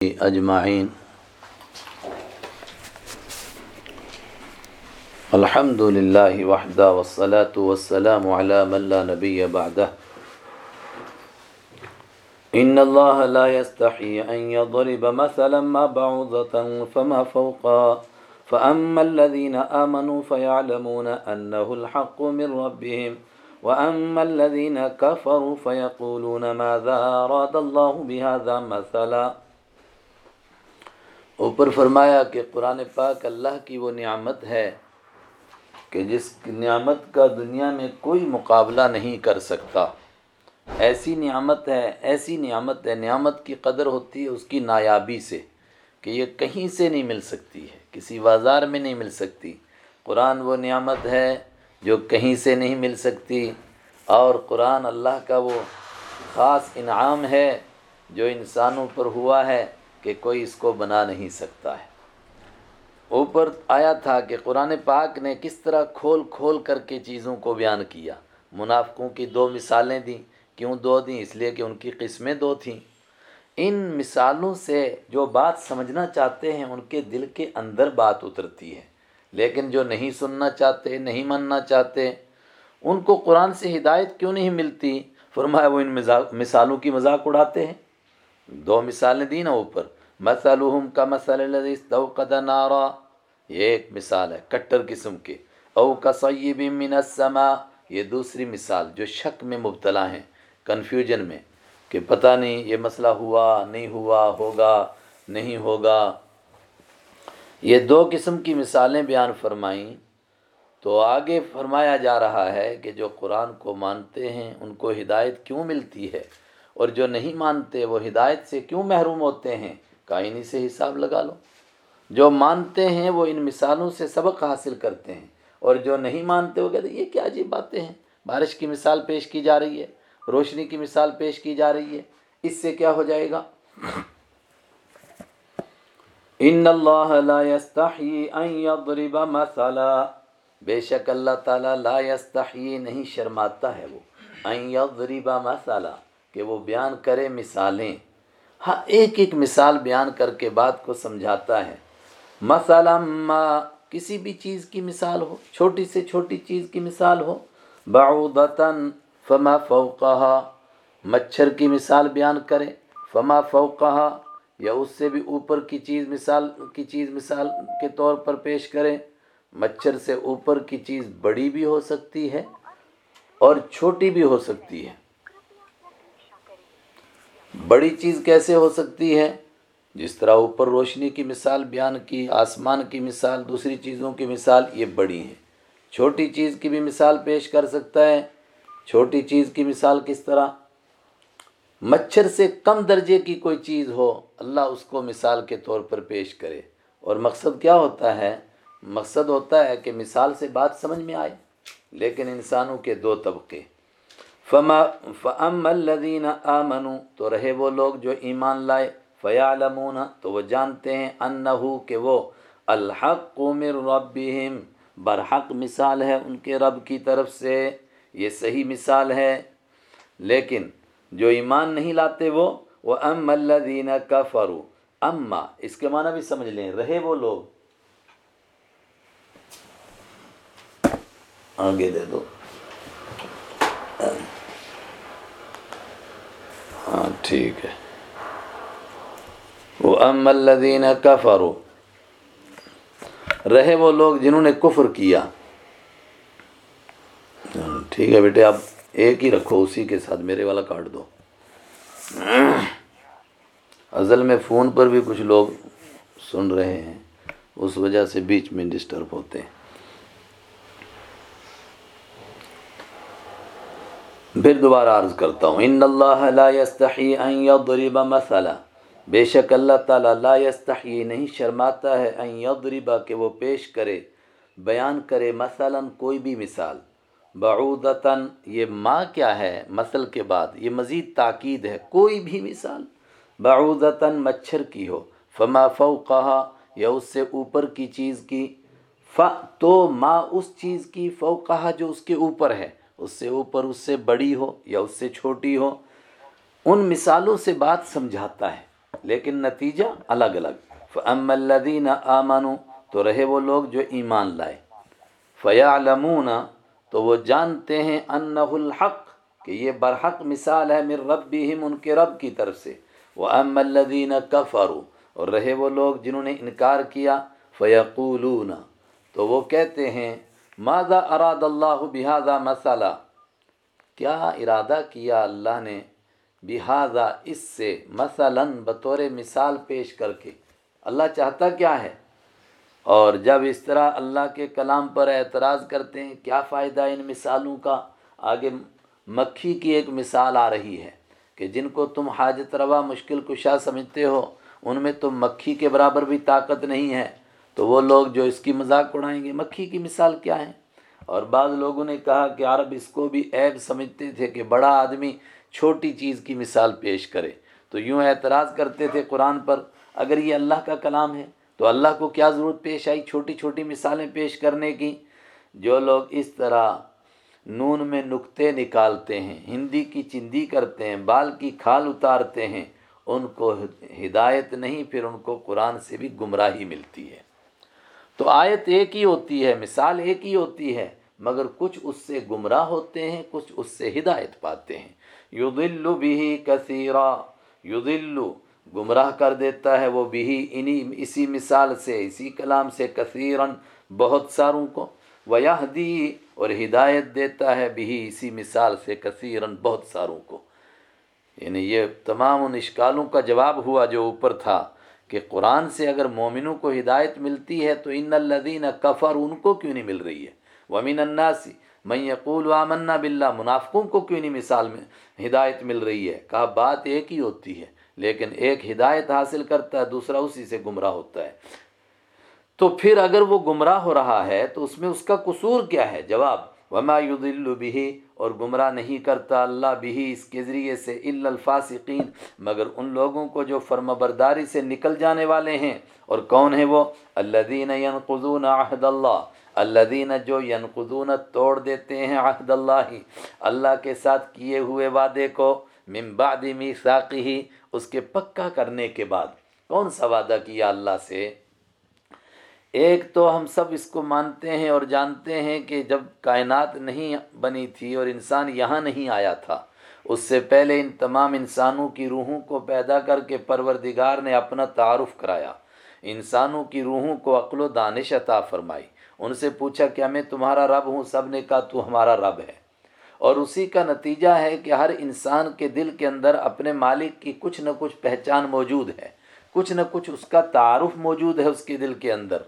أجمعين. الحمد لله وحده والصلاة والسلام على من لا نبي بعده. إن الله لا يستحي أن يضرب مثلا ما بعوضة فما فوقها فأما الذين آمنوا فيعلمون أنه الحق من ربهم. وأما الذين كفروا فيقولون ماذا أراد الله بهذا مثلا. اوپر فرمایا کہ قرآن پاک اللہ کی وہ نعمت ہے کہ جس نعمت کا دنیا میں کوئی مقابلہ نہیں کر سکتا۔ ایسی نعمت ہے، ایسی نعمت ہے، نعمت کی قدر ہوتی ہے اس کی نایابی سے کہ یہ کہیں سے نہیں مل سکتی ہے، کسی بازار میں نہیں مل سکتی۔ قرآن وہ نعمت ہے جو کہیں سے نہیں مل سکتی۔ اور قرآن اللہ کا وہ خاص انعام ہے جو انسانوں پر ہوا ہے۔ کہ کوئی اس کو بنا نہیں سکتا ہے۔ اوپر آیا تھا کہ قرآن پاک نے کس طرح کھول کھول کر کے چیزوں کو بیان کیا۔ منافقوں کی دو مثالیں دیں۔ کیوں دو دیں؟ اس لیے کہ ان کی قسمیں دو تھیں۔ ان مثالوں سے جو بات سمجھنا چاہتے ہیں، ان کے دل کے اندر بات اترتی ہے۔ لیکن جو نہیں سننا چاہتے، نہیں ماننا چاہتے، ان کو قرآن سے ہدایت کیوں نہیں ملتی؟ فرمایا وہ ان مثالوں کی مذاق اڑاتے ہیں۔ دو مثالیں دی نا اوپر. مثلہم کا مسل استوقد نارا. یہ ایک مثال ہے، کٹر قسم کے. او کا صیب من السماء یہ دوسری مثال جو شک میں مبتلا ہیں کنفیوژن میں، کہ پتہ نہیں یہ مسئلہ ہوا، نہیں ہوا، ہوگا، نہیں ہوگا. یہ دو قسم کی مثالیں بیان فرمائیں تو آگے فرمایا جا رہا ہے کہ جو قرآن کو مانتے ہیں، ان کو ہدایت کیوں ملتی ہے؟ اور جو نہیں مانتے وہ ہدایت سے کیوں محروم ہوتے ہیں؟ کائنی سے حساب لگا لو۔ جو مانتے ہیں وہ ان مثالوں سے سبق حاصل کرتے ہیں، اور جو نہیں مانتے وہ کہتے ہیں، یہ کیا عجیب باتیں ہیں؟ بارش کی مثال پیش کی جا رہی ہے، روشنی کی مثال پیش کی جا رہی ہے، اس سے کیا ہو جائے گا؟ ان اللہ لا يستحی ان یضرب مثلا۔ بے شک اللہ تعالیٰ لا يستحی نہیں شرماتا ہے وہ۔ ان یضرب مثلا۔ کہ وہ بیان کرے مثالیں۔ ہاں ایک ایک مثال بیان کر کے بات کو سمجھاتا ہے۔ مثلا ما کسی بھی چیز کی مثال ہو، چھوٹی سے چھوٹی چیز کی مثال ہو بعودتاً فما فوقہا، مچھر کی مثال بیان کرے، فما فوقہا، یا اس سے بھی اوپر کی چیز مثال، کی چیز مثال کے طور پر پیش کرے۔ مچھر سے اوپر کی چیز بڑی بھی ہو سکتی ہے اور چھوٹی بھی ہو سکتی ہے۔ بڑی چیز کیسے ہو سکتی ہے؟ جس طرح اوپر روشنی کی مثال، بیان کی، آسمان کی مثال، دوسری چیزوں کی مثال، یہ بڑی ہے چھوٹی چیز کی بھی مثال پیش کر سکتا ہے۔ چھوٹی چیز کی مثال کس طرح؟ مچھر سے کم درجے کی کوئی چیز ہو، اللہ اس کو مثال کے طور پر پیش کرے۔ اور مقصد کیا ہوتا ہے؟ مقصد ہوتا ہے کہ مثال سے بات سمجھ میں آئے، لیکن انسانوں کے دو طبقے۔ فما فم الدین آمنو تو رہے وہ لوگ جو ایمان لائے فیعلمون تو وہ جانتے ہیں انہو کہ وہ الحق من ربہم۔ برحق مثال ہے ان کے رب کی طرف سے، یہ صحیح مثال ہے۔ لیکن جو ایمان نہیں لاتے وہ وہ ام الدین کفروا اما، اس کے معنی بھی سمجھ لیں، رہے وہ لوگ۔ آگے دے دو۔ ہاں ٹھیک ہے۔ وہ ام الدین کفروا۔ رہے وہ لوگ جنہوں نے کفر کیا۔ ہاں، ٹھیک ہے بیٹے، آپ ایک ہی رکھو، اسی کے ساتھ میرے والا کاٹ دو۔ اصل میں فون پر بھی کچھ لوگ سن رہے ہیں، اس وجہ سے بیچ میں ڈسٹرب ہوتے ہیں۔ پھر دوبارہ عرض کرتا ہوں، ان اللہ لا يستحی ان یضرب مثلا. بے شک اللہ تعالیٰ لا يستحی نہیں شرماتا ہے ان یضرب کہ وہ پیش کرے، بیان کرے مثلا کوئی بھی مثال۔ بعودتاً، یہ ماں کیا ہے مثل کے بعد؟ یہ مزید تاکید ہے، کوئی بھی مثال۔ بعودتاً مچھر کی ہو، فما فوقہا، یا اس سے اوپر کی چیز کی۔ ف تو ماں اس چیز کی فوقہا جو اس کے اوپر ہے۔ اس سے اوپر اس سے بڑی ہو یا اس سے چھوٹی ہو، ان مثالوں سے بات سمجھاتا ہے، لیکن نتیجہ الگ الگ۔ فم الدین آمن تو رہے وہ لوگ جو ایمان لائے۔ فیا تو وہ جانتے ہیں ان الحق، کہ یہ برحق مثال ہے مر رب ان کے رب کی طرف سے۔ وہ ام الدین کفرو اور رہے وہ لوگ جنہوں نے انکار کیا۔ فیقولون، تو وہ کہتے ہیں ماذا اراد اللہ بہذا مسئلہ؟ کیا ارادہ کیا اللہ نے بہذا اس سے مثلا بطور مثال پیش کر کے؟ اللہ چاہتا کیا ہے؟ اور جب اس طرح اللہ کے کلام پر اعتراض کرتے ہیں، کیا فائدہ ان مثالوں کا؟ آگے مکھی کی ایک مثال آ رہی ہے کہ جن کو تم حاجت روا مشکل کشا سمجھتے ہو، ان میں تو مکھی کے برابر بھی طاقت نہیں ہے۔ تو وہ لوگ جو اس کی مذاق اڑائیں گے، مکھی کی مثال کیا ہے؟ اور بعض لوگوں نے کہا کہ عرب اس کو بھی عیب سمجھتے تھے کہ بڑا آدمی چھوٹی چیز کی مثال پیش کرے۔ تو یوں اعتراض کرتے تھے قرآن پر، اگر یہ اللہ کا کلام ہے تو اللہ کو کیا ضرورت پیش آئی چھوٹی چھوٹی مثالیں پیش کرنے کی؟ جو لوگ اس طرح نون میں نقطے نکالتے ہیں، ہندی کی چندی کرتے ہیں، بال کی کھال اتارتے ہیں، ان کو ہدایت نہیں، پھر ان کو قرآن سے بھی گمراہی ملتی ہے۔ تو آیت ایک ہی ہوتی ہے، مثال ایک ہی ہوتی ہے، مگر کچھ اس سے گمراہ ہوتے ہیں، کچھ اس سے ہدایت پاتے ہیں۔ یدلو بھی کثیرہ یدلو گمراہ کر دیتا ہے وہ بھی انہی، اسی مثال سے، اسی کلام سے کثیرن، بہت ساروں کو۔ ویہدی، اور ہدایت دیتا ہے بھی اسی مثال سے کثیرن، بہت ساروں کو۔ یعنی یہ تمام ان اشکالوں کا جواب ہوا جو اوپر تھا۔ کہ قرآن سے اگر مومنوں کو ہدایت ملتی ہے تو ان الدین کفر ان کو کیوں نہیں مل رہی ہے؟ ومین الناسی میں یقول وامنا بلّہ منافقوں کو کیوں نہیں مثال میں ہدایت مل رہی ہے؟ کہا، بات ایک ہی ہوتی ہے، لیکن ایک ہدایت حاصل کرتا ہے، دوسرا اسی سے گمراہ ہوتا ہے۔ تو پھر اگر وہ گمراہ ہو رہا ہے تو اس میں اس کا قصور کیا ہے؟ جواب وما يضل به، اور گمراہ نہیں کرتا اللہ بھی اس کے ذریعے سے الا الفاسقین مگر ان لوگوں کو جو فرم برداری سے نکل جانے والے ہیں۔ اور کون ہیں وہ؟ الذين ينقضون عهد اللہ الذين جو ينقضون توڑ دیتے ہیں عہد اللہ اللہ کے ساتھ کیے ہوئے وعدے کو، من بعد میثاقه اس کے پکا کرنے کے بعد۔ کون سا وعدہ کیا اللہ سے؟ ایک تو ہم سب اس کو مانتے ہیں اور جانتے ہیں کہ جب کائنات نہیں بنی تھی اور انسان یہاں نہیں آیا تھا، اس سے پہلے ان تمام انسانوں کی روحوں کو پیدا کر کے پروردگار نے اپنا تعارف کرایا۔ انسانوں کی روحوں کو عقل و دانش عطا فرمائی۔ ان سے پوچھا کہ میں تمہارا رب ہوں، سب نے کہا، تو ہمارا رب ہے۔ اور اسی کا نتیجہ ہے کہ ہر انسان کے دل کے اندر اپنے مالک کی کچھ نہ کچھ پہچان موجود ہے۔ کچھ نہ کچھ اس کا تعارف موجود ہے اس کے دل کے اندر۔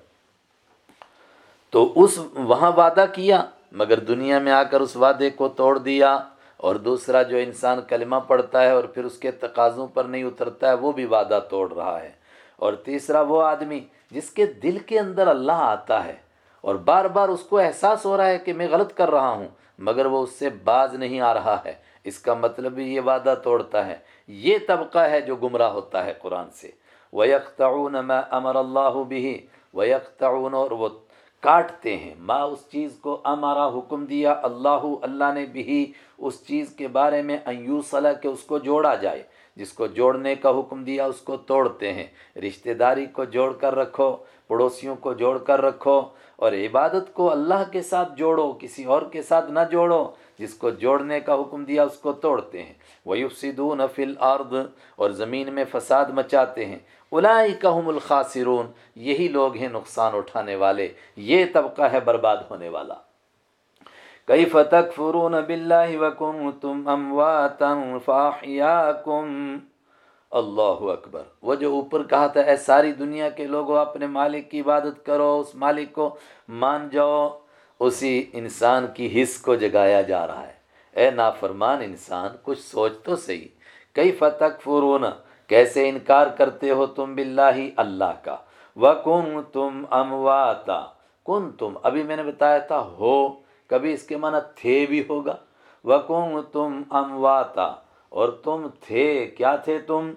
تو اس وہاں وعدہ کیا، مگر دنیا میں آ کر اس وعدے کو توڑ دیا اور دوسرا جو انسان کلمہ پڑھتا ہے اور پھر اس کے تقاضوں پر نہیں اترتا ہے، وہ بھی وعدہ توڑ رہا ہے۔ اور تیسرا وہ آدمی جس کے دل کے اندر اللہ آتا ہے اور بار بار اس کو احساس ہو رہا ہے کہ میں غلط کر رہا ہوں، مگر وہ اس سے باز نہیں آ رہا ہے۔ اس کا مطلب بھی یہ وعدہ توڑتا ہے۔ یہ طبقہ ہے جو گمراہ ہوتا ہے قرآن سے۔ وَيَقْتَعُونَ مَا أَمَرَ اللَّهُ بِهِ، وَيَقْتَعُونَ اور وہ کاٹتے ہیں۔ ما اس چیز کو ہمارا حکم دیا، اللہ اللہ نے بھی اس چیز کے بارے میں ایو صلاح کہ اس کو جوڑا جائے۔ جس کو جوڑنے کا حکم دیا، اس کو توڑتے ہیں۔ رشتہ داری کو جوڑ کر رکھو، پڑوسیوں کو جوڑ کر رکھو اور عبادت کو اللہ کے ساتھ جوڑو، کسی اور کے ساتھ نہ جوڑو۔ جس کو جوڑنے کا حکم دیا، اس کو توڑتے ہیں۔ وہ یفسدون فی الارض اور زمین میں فساد مچاتے ہیں۔ اولئکہم الخاسرون، یہی لوگ ہیں نقصان اٹھانے والے، یہ طبقہ ہے برباد ہونے والا۔ کیف تکفرون باللہ وکنتم امواتا فاحیاکم؟ اللہ اکبر۔ وہ جو اوپر کہا تھا، اے ساری دنیا کے لوگوں، اپنے مالک کی عبادت کرو، اس مالک کو مان جاؤ، اسی انسان کی حص کو جگایا جا رہا ہے۔ اے نافرمان انسان، کچھ سوچ تو صحیح۔ کئی فتق فرون کیسے انکار کرتے ہو تم باللہ اللہ کا؟ وَكُن تم امواتا کن تم ابھی میں نے بتایا تھا، ہو۔ کبھی اس کے معنی تھے بھی ہوگا۔ وَكُن تم امواتا اور تم تھے، کیا تھے تم؟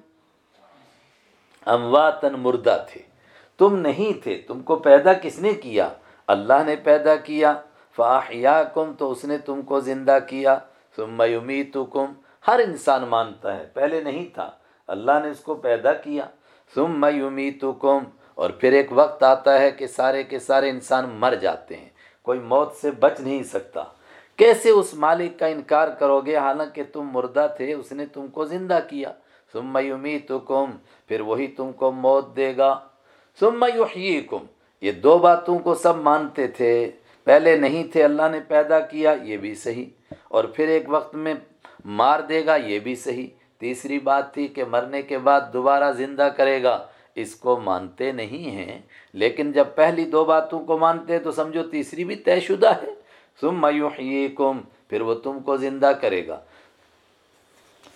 امواتن مردہ تھے۔ تم نہیں تھے، تم کو پیدا کس نے کیا؟ اللہ نے پیدا کیا۔ فاحیاکم تو اس نے تم کو زندہ کیا۔ ثم یمیتکم ہر انسان مانتا ہے، پہلے نہیں تھا۔ اللہ نے اس کو پیدا کیا۔ ثم یمیتکم، اور پھر ایک وقت آتا ہے کہ سارے کے سارے انسان مر جاتے ہیں، کوئی موت سے بچ نہیں سکتا۔ کیسے اس مالک کا انکار کرو گے؟ حالانکہ تم مردہ تھے، اس نے تم کو زندہ کیا۔ ثم یمیتکم، پھر وہی تم کو موت دے گا۔ ثم یحییکم، یہ دو باتوں کو سب مانتے تھے۔ پہلے نہیں تھے، اللہ نے پیدا کیا، یہ بھی صحیح۔ اور پھر ایک وقت میں مار دے گا، یہ بھی صحیح۔ تیسری بات تھی کہ مرنے کے بعد دوبارہ زندہ کرے گا۔ اس کو مانتے نہیں ہیں، لیکن جب پہلی دو باتوں کو مانتے تو سمجھو تیسری بھی طے شدہ ہے۔ ثم یحییکم، پھر وہ تم کو زندہ کرے گا۔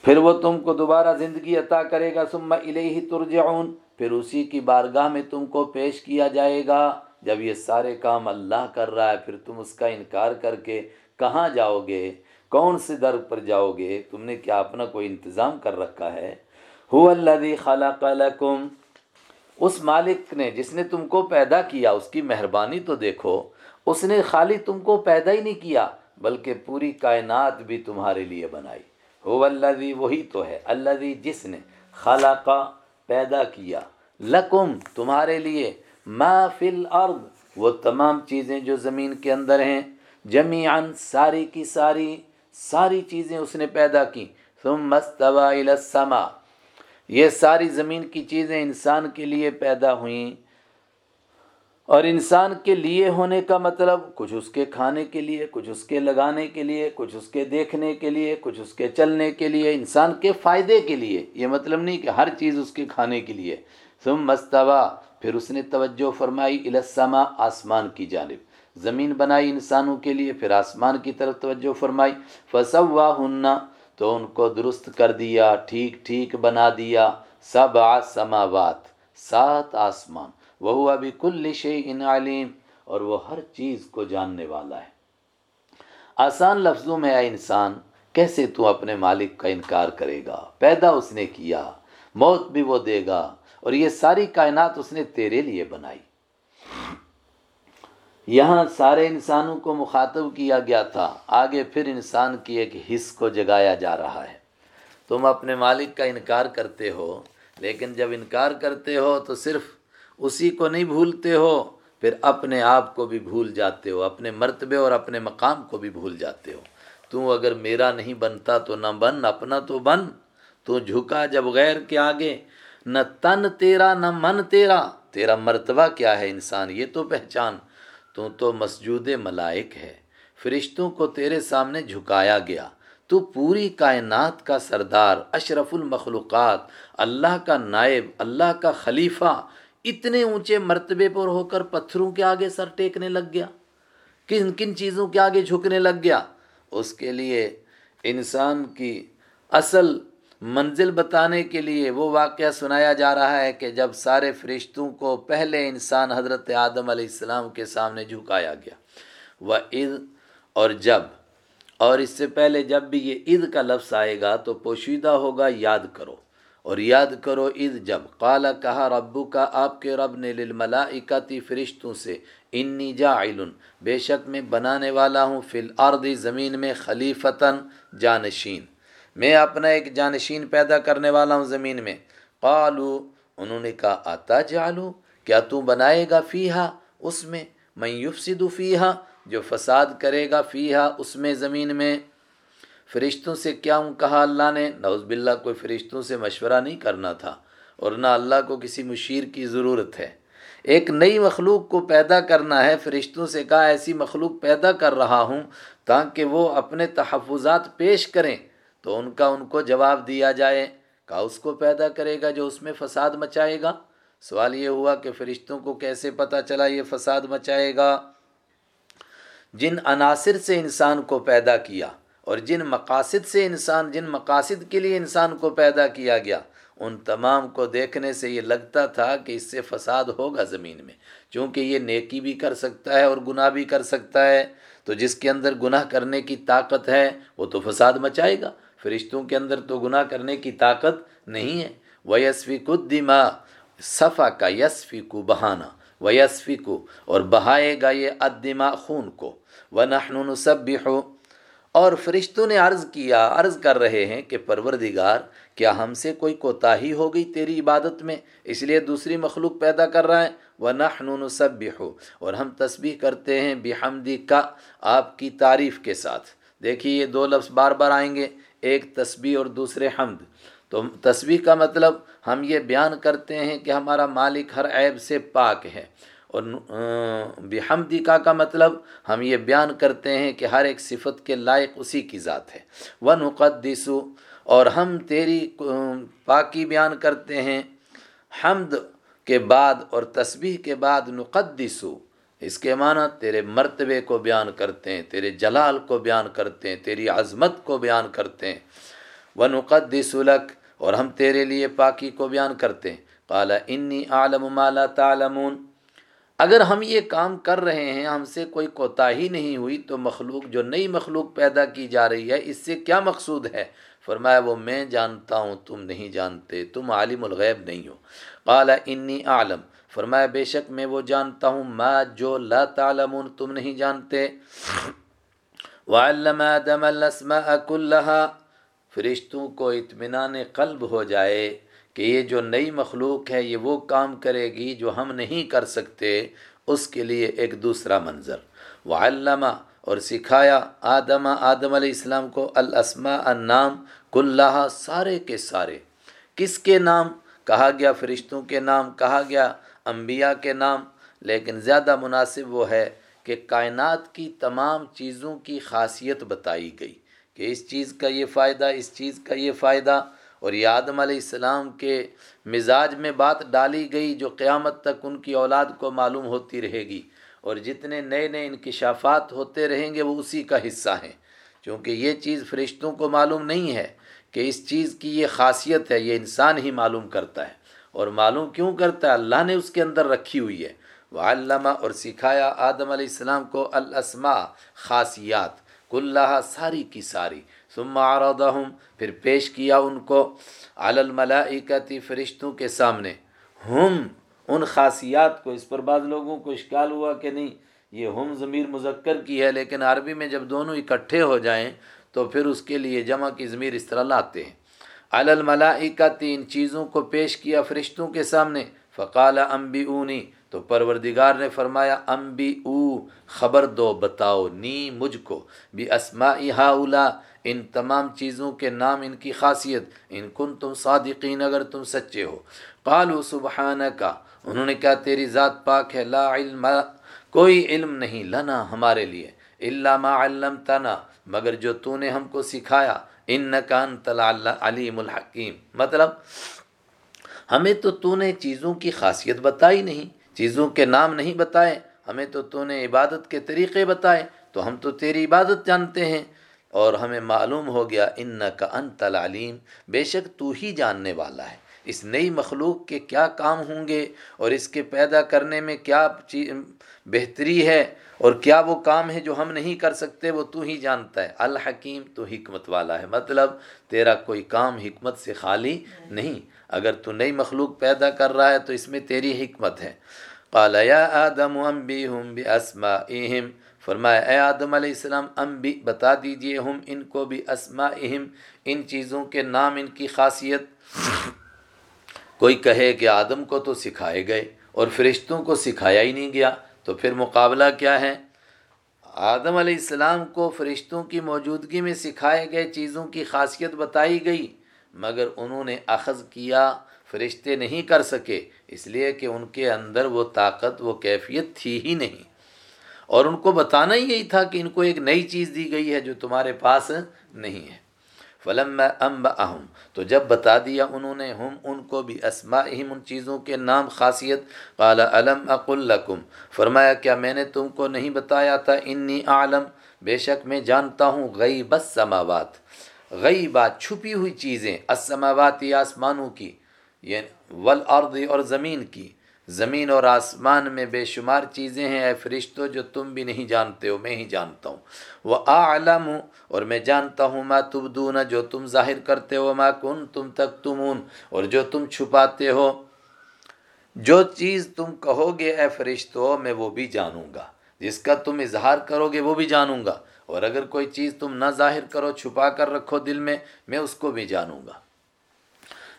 پھر وہ تم کو دوبارہ زندگی عطا کرے گا۔ ثم الیہ ترجعون، پھر اسی کی بارگاہ میں تم کو پیش کیا جائے گا۔ جب یہ سارے کام اللہ کر رہا ہے، پھر تم اس کا انکار کر کے کہاں جاؤ گے؟ کون سے در پر جاؤ گے؟ تم نے کیا اپنا کوئی انتظام کر رکھا ہے؟ ہو اللہ خلق لکم اس مالک نے جس نے تم کو پیدا کیا، اس کی مہربانی تو دیکھو۔ اس نے خالی تم کو پیدا ہی نہیں کیا، بلکہ پوری کائنات بھی تمہارے لیے بنائی۔ ہو اللہ وہی تو ہے۔ اللہ جس نے خالہ پیدا کیا۔ لکم تمہارے لیے۔ ما فی الارض وہ تمام چیزیں جو زمین کے اندر ہیں۔ جمیعاً ساری کی ساری۔ ساری چیزیں اس نے پیدا کی ثم استوى الى السماء۔ یہ ساری زمین کی چیزیں انسان کے لیے پیدا ہوئیں۔ اور انسان کے لیے ہونے کا مطلب کچھ اس کے کھانے کے لیے، کچھ اس کے لگانے کے لیے، کچھ اس کے دیکھنے کے لیے، کچھ اس کے چلنے کے لیے، انسان کے فائدے کے لیے۔ یہ مطلب نہیں کہ ہر چیز اس کے کھانے کے لیے۔ ثم مستوا پھر اس نے توجہ فرمائی السما آسمان کی جانب۔ زمین بنائی انسانوں کے لیے، پھر آسمان کی طرف توجہ فرمائی۔ فسوا ہننا تو ان کو درست کر دیا، ٹھیک ٹھیک بنا دیا۔ سب سماوات، سات آسمان۔ وہ ابھی کل ان علیم اور وہ ہر چیز کو جاننے والا ہے۔ آسان لفظوں میں، اے انسان، کیسے تو اپنے مالک کا انکار کرے گا؟ پیدا اس نے کیا، موت بھی وہ دے گا۔ اور یہ ساری کائنات اس نے تیرے لیے بنائی۔ یہاں سارے انسانوں کو مخاطب کیا گیا تھا۔ آگے پھر انسان کی ایک حص کو جگایا جا رہا ہے۔ تم اپنے مالک کا انکار کرتے ہو، لیکن جب انکار کرتے ہو تو صرف اسی کو نہیں بھولتے ہو، پھر اپنے آپ کو بھی بھول جاتے ہو، اپنے مرتبے اور اپنے مقام کو بھی بھول جاتے ہو۔ تو اگر میرا نہیں بنتا تو نہ بن، اپنا تو بن۔ تو جھکا جب غیر کے آگے، نہ تن تیرا نہ من تیرا۔ تیرا مرتبہ کیا ہے انسان؟ یہ تو پہچان۔ تو تو مسجود ملائک ہے، فرشتوں کو تیرے سامنے جھکایا گیا۔ تو پوری کائنات کا سردار، اشرف المخلوقات، اللہ کا نائب، اللہ کا خلیفہ، اتنے اونچے مرتبے پر ہو کر پتھروں کے آگے سر ٹیکنے لگ گیا۔ کن کن چیزوں کے آگے جھکنے لگ گیا؟ اس کے لیے انسان کی اصل منزل بتانے کے لیے وہ واقعہ سنایا جا رہا ہے کہ جب سارے فرشتوں کو پہلے انسان حضرت آدم علیہ السلام کے سامنے جھکایا گیا۔ وہ عید اور جب، اور اس سے پہلے جب بھی یہ عید کا لفظ آئے گا تو پوشیدہ ہوگا، یاد کرو۔ اور یاد کرو عید جب۔ قالا کہا ربو کا آپ کے رب نے للملائکتی فرشتوں سے، انی جاعل، بے شک میں بنانے والا ہوں، فی الارض، زمین میں خلیفتاً، جانشین۔ میں اپنا ایک جانشین پیدا کرنے والا ہوں زمین میں۔ قالو، انہوں نے کہا، آتا جالو کیا تو بنائے گا فیہا؟ اس میں میں یفسدو فیہا، جو فساد کرے گا فیہا اس میں زمین میں۔ فرشتوں سے کیا ہوں کہا اللہ نے؟ نوز باللہ، کوئی فرشتوں سے مشورہ نہیں کرنا تھا، اور نہ اللہ کو کسی مشیر کی ضرورت ہے۔ ایک نئی مخلوق کو پیدا کرنا ہے، فرشتوں سے کہا، ایسی مخلوق پیدا کر رہا ہوں تاکہ وہ اپنے تحفظات پیش کریں۔ تو ان کا ان کو جواب دیا جائے کہا اس کو پیدا کرے گا جو اس میں فساد مچائے گا؟ سوال یہ ہوا کہ فرشتوں کو کیسے پتہ چلا یہ فساد مچائے گا؟ جن عناصر سے انسان کو پیدا کیا اور جن مقاصد سے انسان، جن مقاصد کے لیے انسان کو پیدا کیا گیا، ان تمام کو دیکھنے سے یہ لگتا تھا کہ اس سے فساد ہوگا زمین میں، چونکہ یہ نیکی بھی کر سکتا ہے اور گناہ بھی کر سکتا ہے۔ تو جس کے اندر گناہ کرنے کی طاقت ہے، وہ تو فساد مچائے گا۔ فرشتوں کے اندر تو گناہ کرنے کی طاقت نہیں ہے۔ وہ یسفی دما صفا کا یسفی کو بہانا۔ و یسفی کو اور بہائے گا یہ ادما خون کو۔ وہ نخن سب بھی ہو اور فرشتوں نے عرض کیا، عرض کر رہے ہیں کہ پروردگار، کیا ہم سے کوئی کوتاہی ہو گئی تیری عبادت میں؟ اس لیے دوسری مخلوق پیدا کر رہا ہے۔ وہ نہ سب ہو اور ہم تسبیح کرتے ہیں بحمدی کا آپ کی تعریف کے ساتھ۔ دیکھیے یہ دو لفظ بار بار آئیں گے۔ ایک تسبیح اور دوسرے حمد۔ تو تسبیح کا مطلب ہم یہ بیان کرتے ہیں کہ ہمارا مالک ہر عیب سے پاک ہے۔ اور بحمدی کا کا مطلب ہم یہ بیان کرتے ہیں کہ ہر ایک صفت کے لائق اسی کی ذات ہے۔ وہ نقدسو اور ہم تیری پاکی بیان کرتے ہیں۔ حمد کے بعد اور تسبیح کے بعد نقدسو۔ اس کے معنی تیرے مرتبے کو بیان کرتے ہیں، تیرے جلال کو بیان کرتے ہیں، تیری عظمت کو بیان کرتے ہیں۔ وہ نقدس اور ہم تیرے لیے پاکی کو بیان کرتے ہیں۔ قال انی عالم مالا تعلمون۔ اگر ہم یہ کام کر رہے ہیں، ہم سے کوئی کوتاہی نہیں ہوئی، تو مخلوق جو نئی مخلوق پیدا کی جا رہی ہے، اس سے کیا مقصود ہے؟ فرمایا، وہ میں جانتا ہوں، تم نہیں جانتے، تم عالم الغیب نہیں ہو۔ قال انی عالم فرمایا، بے شک میں وہ جانتا ہوں، ما، جو لا تعلمون، تم نہیں جانتے۔ وعلم آدم الاسماء كلها، فرشتوں کو اطمینان قلب ہو جائے کہ یہ جو نئی مخلوق ہے، یہ وہ کام کرے گی جو ہم نہیں کر سکتے، اس کے لیے ایک دوسرا منظر۔ وعلم، اور سکھایا آدم آدم علیہ السلام کو، الاسماء، النام کلّہ سارے کے سارے۔ کس کے نام؟ کہا گیا فرشتوں کے نام، کہا گیا انبیاء کے نام، لیکن زیادہ مناسب وہ ہے کہ کائنات کی تمام چیزوں کی خاصیت بتائی گئی کہ اس چیز کا یہ فائدہ، اس چیز کا یہ فائدہ، اور یہ آدم علیہ السلام کے مزاج میں بات ڈالی گئی جو قیامت تک ان کی اولاد کو معلوم ہوتی رہے گی، اور جتنے نئے نئے انکشافات ہوتے رہیں گے وہ اسی کا حصہ ہیں۔ کیونکہ یہ چیز فرشتوں کو معلوم نہیں ہے کہ اس چیز کی یہ خاصیت ہے، یہ انسان ہی معلوم کرتا ہے۔ اور معلوم کیوں کرتا ہے؟ اللہ نے اس کے اندر رکھی ہوئی ہے۔ وہ علامہ اور سکھایا آدم علیہ السلام کو الاسماء، خاصیات کلّہ ساری کی ساری۔ ثم عرضهم، پھر پیش کیا ان کو۔ علی الملائکتی فرشتوں کے سامنے۔ ہم، ان خاصیات کو۔ اس پر بعض لوگوں کو اشکال ہوا کہ نہیں، یہ ہم ضمیر مذکر کی ہے، لیکن عربی میں جب دونوں اکٹھے ہو جائیں، تو پھر اس کے لیے جمع کی ضمیر اس طرح لاتے ہیں۔ علی الملائکتی ان چیزوں کو پیش کیا فرشتوں کے سامنے، فقال انبئونی، تو پروردگار نے فرمایا امبی او خبر دو، بتاؤ، نی مجھ کو بھی اسمائی ہاؤلا، ان تمام چیزوں کے نام، ان کی خاصیت، ان کن تم صادقین، اگر تم سچے ہو۔ قالو سبحانہ کا انہوں نے کہا، تیری ذات پاک ہے، لا علم، کوئی علم نہیں لنا ہمارے لیے اللہ ما علمتنا، مگر جو تو نے ہم کو سکھایا ان نقان طلع علیم الحکیم مطلب ہمیں تو تو نے چیزوں کی خاصیت بتائی نہیں، چیزوں کے نام نہیں بتائے، ہمیں تو تو نے عبادت کے طریقے بتائے، تو ہم تو تیری عبادت جانتے ہیں۔ اور ہمیں معلوم ہو گیا ان کا ان تعلیم بے شک تو ہی جاننے والا ہے۔ اس نئی مخلوق کے کیا کام ہوں گے، اور اس کے پیدا کرنے میں کیا بہتری ہے؟ اور کیا وہ کام ہے جو ہم نہیں کر سکتے؟ وہ تو ہی جانتا ہے۔ الحکیم تو حکمت والا ہے۔ مطلب تیرا کوئی کام حکمت سے خالی نہیں۔ اگر تو نئی مخلوق پیدا کر رہا ہے تو اس میں تیری حکمت ہے۔ قال، یا آدم، انبیہم باسمائہم۔ فرمایا، اے آدم علیہ السلام ام بھی بتا دیجیے ہم ان کو بھی اسمائہم ان چیزوں کے نام، ان کی خاصیت۔ کوئی کہے کہ آدم کو تو سکھائے گئے اور فرشتوں کو سکھایا ہی نہیں گیا۔ تو پھر مقابلہ کیا ہے؟ آدم علیہ السلام کو فرشتوں کی موجودگی میں سکھائے گئے چیزوں کی خاصیت بتائی گئی، مگر انہوں نے اخذ کیا، فرشتے نہیں کر سکے، اس لیے کہ ان کے اندر وہ طاقت، وہ کیفیت تھی ہی نہیں۔ اور ان کو بتانا ہی یہی تھا کہ ان کو ایک نئی چیز دی گئی ہے جو تمہارے پاس نہیں ہے۔ فلم میں ام اہم تو جب بتا دیا انہوں نے، ہم ان کو بھی اسما ان چیزوں کے نام خاصیت، قال علم اقلکم فرمایا، کیا میں نے تم کو نہیں بتایا تھا انی عالم بے شک میں جانتا ہوں، غیب السماوات۔ غیبات چھپی ہوئی چیزیں السماواتی آسمانوں کی، یہ والارض اور زمین کی۔ زمین اور آسمان میں بے شمار چیزیں ہیں، اے فرشتو، جو تم بھی نہیں جانتے ہو، میں ہی جانتا ہوں۔ وہ عالم ہوں اور میں جانتا ہوں، ما تبدون، جو تم ظاہر کرتے ہو، ما کن تم تک تمون اور جو تم چھپاتے ہو۔ جو چیز تم کہو گے، اے فرشتو، میں وہ بھی جانوں گا۔ جس کا تم اظہار کرو گے، وہ بھی جانوں گا۔ اور اگر کوئی چیز تم نہ ظاہر کرو، چھپا کر رکھو دل میں میں اس کو بھی جانوں گا۔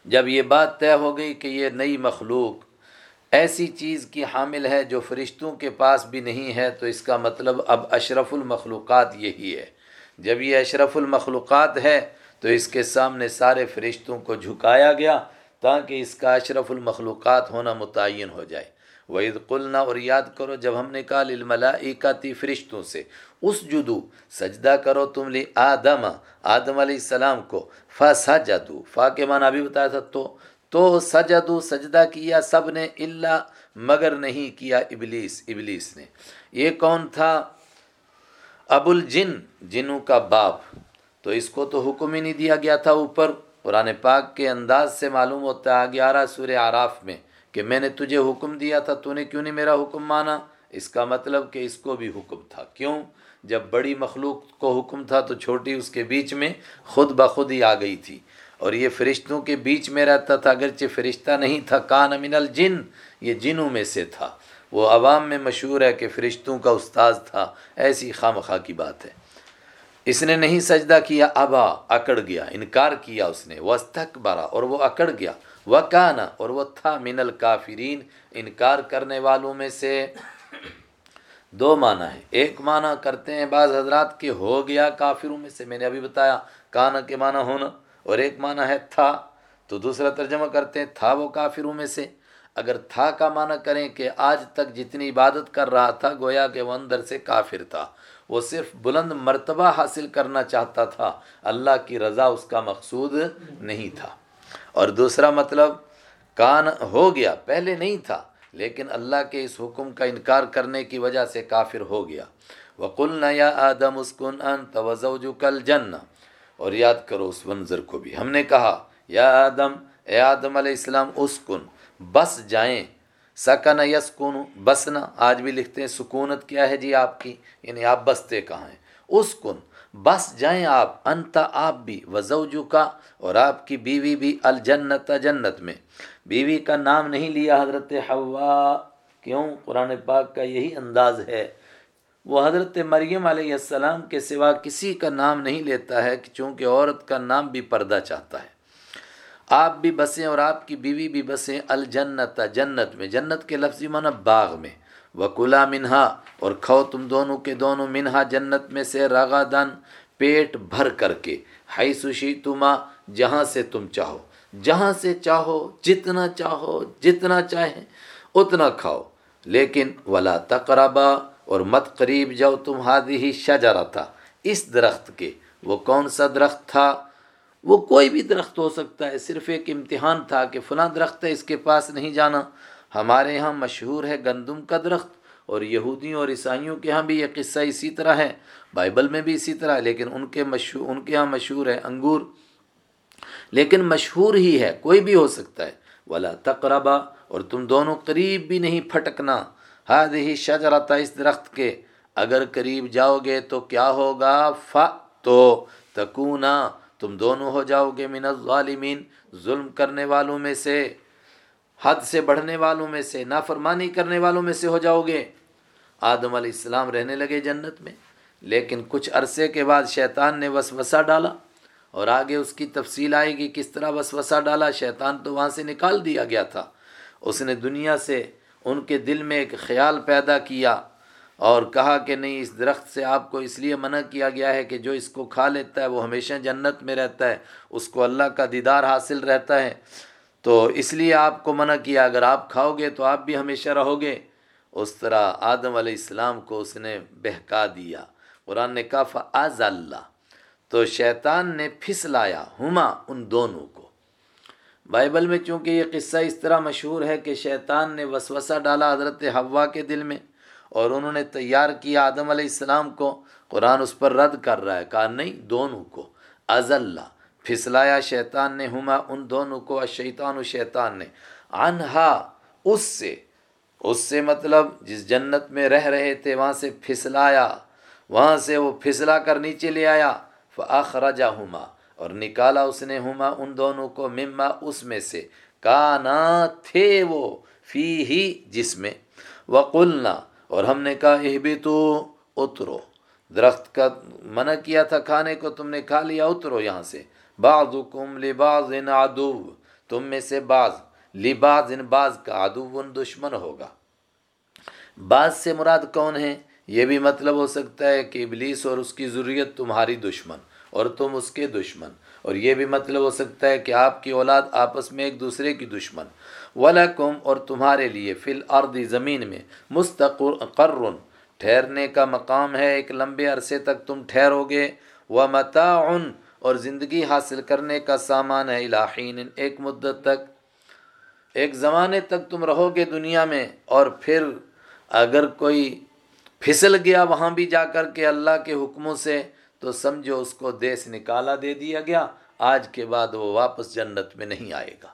جب یہ بات طے ہو گئی کہ یہ نئی مخلوق ایسی چیز کی حامل ہے جو فرشتوں کے پاس بھی نہیں ہے، تو اس کا مطلب اب اشرف المخلوقات یہی ہے۔ جب یہ اشرف المخلوقات ہے، تو اس کے سامنے سارے فرشتوں کو جھکایا گیا تاکہ اس کا اشرف المخلوقات ہونا متعین ہو جائے۔ وعید قلنا، اور یاد کرو، جب ہم نے کہا للملائکتی فرشتوں سے اس جدو سجدہ کرو تم لی آدم آدم علیہ السلام کو فا سجدو فا کے معنی ابھی بتایا تھا تو تو سجدو سجدہ کیا سب نے اللہ مگر نہیں کیا ابلیس ابلیس نے۔ یہ کون تھا؟ ابو الجن، جنوں کا باپ۔ تو اس کو تو حکم ہی نہیں دیا گیا تھا اوپر۔ قرآن پاک کے انداز سے معلوم ہوتا ہے گیارہ سورہ آراف میں کہ میں نے تجھے حکم دیا تھا، تو نے کیوں نہیں میرا حکم مانا؟ اس کا مطلب کہ اس کو بھی حکم تھا۔ کیوں؟ جب بڑی مخلوق کو حکم تھا تو چھوٹی اس کے بیچ میں خود بخود ہی آ گئی تھی۔ اور یہ فرشتوں کے بیچ میں رہتا تھا، اگرچہ فرشتہ نہیں تھا، کان امین الجن، یہ جنوں میں سے تھا۔ وہ عوام میں مشہور ہے کہ فرشتوں کا استاذ تھا۔ ایسی خام خواہ کی بات ہے۔ اس نے نہیں سجدہ کیا، ابا، اکڑ گیا، انکار کیا اس نے۔ وہ برا اور وہ اکڑ گیا۔ وہ کانا اور وہ تھا من الکافرین، انکار کرنے والوں میں سے۔ دو معنی ہے ایک معنی کرتے ہیں، بعض حضرات کہ ہو گیا کافروں میں سے۔ میں نے ابھی بتایا، کانا کے معنی ہونا۔ اور ایک معنی ہے تھا، تو دوسرا ترجمہ کرتے ہیں تھا وہ کافروں میں سے۔ اگر تھا کا معنی کریں کہ آج تک جتنی عبادت کر رہا تھا، گویا کہ وہ اندر سے کافر تھا۔ وہ صرف بلند مرتبہ حاصل کرنا چاہتا تھا۔ اللہ کی رضا اس کا مقصود نہیں تھا۔ اور دوسرا مطلب کان ہو گیا، پہلے نہیں تھا، لیکن اللہ کے اس حکم کا انکار کرنے کی وجہ سے کافر ہو گیا۔ وقل یا آدم اسکن ان توجو کل جن اور یاد کرو اس منظر کو بھی۔ ہم نے کہا، یا آدم، اے آدم علیہ السلام، اسکن، بس جائیں۔ سکن یسکن، بسنا۔ آج بھی لکھتے ہیں، سکونت کیا ہے جی آپ کی؟ یعنی آپ بستے کہاں ہیں؟ اسکن، بس جائیں آپ۔ انتا آپ بھی وضوجو کا اور آپ کی بیوی بھی، الجنت، جنت میں۔ بیوی کا نام نہیں لیا حضرت ہوا کیوں؟ قرآن پاک کا یہی انداز ہے۔ وہ حضرت مریم علیہ السلام کے سوا کسی کا نام نہیں لیتا ہے چونکہ عورت کا نام بھی پردہ چاہتا ہے۔ آپ بھی بسیں اور آپ کی بیوی بھی بسیں الجنت، جنت میں۔ جنت کے لفظی معنی باغ میں۔ وکلا منہا اور کھو تم دونوں کے دونوں منہا جنت میں سے راغا دن پیٹ بھر کر کے۔ ہائی سشی تما جہاں سے تم چاہو۔ جہاں سے چاہو، جتنا چاہو، جتنا چاہیں، اتنا کھاؤ۔ لیکن ولا تقربا اور مت قریب جاؤ تم ہادی ہی شجرا تھا اس درخت کے۔ وہ کون سا درخت تھا؟ وہ کوئی بھی درخت ہو سکتا ہے، صرف ایک امتحان تھا کہ فلاں درخت ہے، اس کے پاس نہیں جانا۔ ہمارے ہاں مشہور ہے گندم کا درخت، اور یہودیوں اور عیسائیوں کے ہاں بھی یہ قصہ اسی طرح ہے۔ بائبل میں بھی اسی طرح، لیکن ان کے مشہور، ان کے ہاں مشہور ہے انگور۔ لیکن مشہور ہی ہے، کوئی بھی ہو سکتا ہے۔ ولا تقربا، اور تم دونوں قریب بھی نہیں پھٹکنا۔ ہاد ہی شجرتا اس درخت کے۔ اگر قریب جاؤ گے تو کیا ہوگا؟ ف تو تکونا، تم دونوں ہو جاؤ گے من الظالمین، ظلم کرنے والوں میں سے، حد سے بڑھنے والوں میں سے، نافرمانی کرنے والوں میں سے ہو جاؤ گے۔ آدم علیہ السلام رہنے لگے جنت میں، لیکن کچھ عرصے کے بعد شیطان نے وسوسہ ڈالا اور آگے اس کی تفصیل آئے گی کس طرح وسوسہ ڈالا، شیطان تو وہاں سے نکال دیا گیا تھا۔ اس نے دنیا سے ان کے دل میں ایک خیال پیدا کیا اور کہا کہ نہیں، اس درخت سے آپ کو اس لیے منع کیا گیا ہے کہ جو اس کو کھا لیتا ہے وہ ہمیشہ جنت میں رہتا ہے، اس کو اللہ کا دیدار حاصل رہتا ہے۔ تو اس لیے آپ کو منع کیا، اگر آپ کھاؤ گے تو آپ بھی ہمیشہ رہو گے۔ اس طرح آدم علیہ السلام کو اس نے بہکا دیا۔ قرآن نے کہا فعض اللہ تو شیطان نے پھسلایا ہما ان دونوں کو۔ بائبل میں چونکہ یہ قصہ اس طرح مشہور ہے کہ شیطان نے وسوسہ ڈالا حضرت ہوا کے دل میں اور انہوں نے تیار کیا آدم علیہ السلام کو، قرآن اس پر رد کر رہا ہے، کہا نہیں، دونوں کو۔ از اللہ پھسلایا شیطان نے، ہما، ان دونوں کو شیطان و شیطان نے۔ انہا اس سے۔ اس سے مطلب جس جنت میں رہ رہے تھے، وہاں سے پھسلایا۔ وہاں سے وہ پھسلا کر نیچے لے آیا۔ فخرجا ہما اور نکالا اس نے ہما ان دونوں کو مما اس میں سے۔ کانا تھے وہ فی ہی جس میں۔ وقلنا، اور ہم نے کہا اہ بھی تو اترو۔ درخت کا منع کیا تھا کھانے کو، تم نے کھا لیا، اترو یہاں سے۔ بعض کم لباس عدو، تم میں سے بعض۔ لباز ان بعض کا ادون دشمن ہوگا۔ بعض سے مراد کون ہیں یہ بھی مطلب ہو سکتا ہے کہ ابلیس اور اس کی ضروریت تمہاری دشمن۔ اور تم اس کے دشمن۔ اور یہ بھی مطلب ہو سکتا ہے کہ آپ کی اولاد آپس میں ایک دوسرے کی دشمن۔ ولاکم اور تمہارے لیے فی الارض زمین میں مستقر ٹھہرنے کا مقام ہے ایک لمبے عرصے تک تم ٹھہرو گے۔ و متعن اور زندگی حاصل کرنے کا سامان ہے الہین ایک مدت تک۔ ایک زمانے تک تم رہو گے دنیا میں۔ اور پھر اگر کوئی پھسل گیا وہاں بھی جا کر کے اللہ کے حکموں سے تو سمجھو اس کو دیس نکالا دے دیا گیا، آج کے بعد وہ واپس جنت میں نہیں آئے گا۔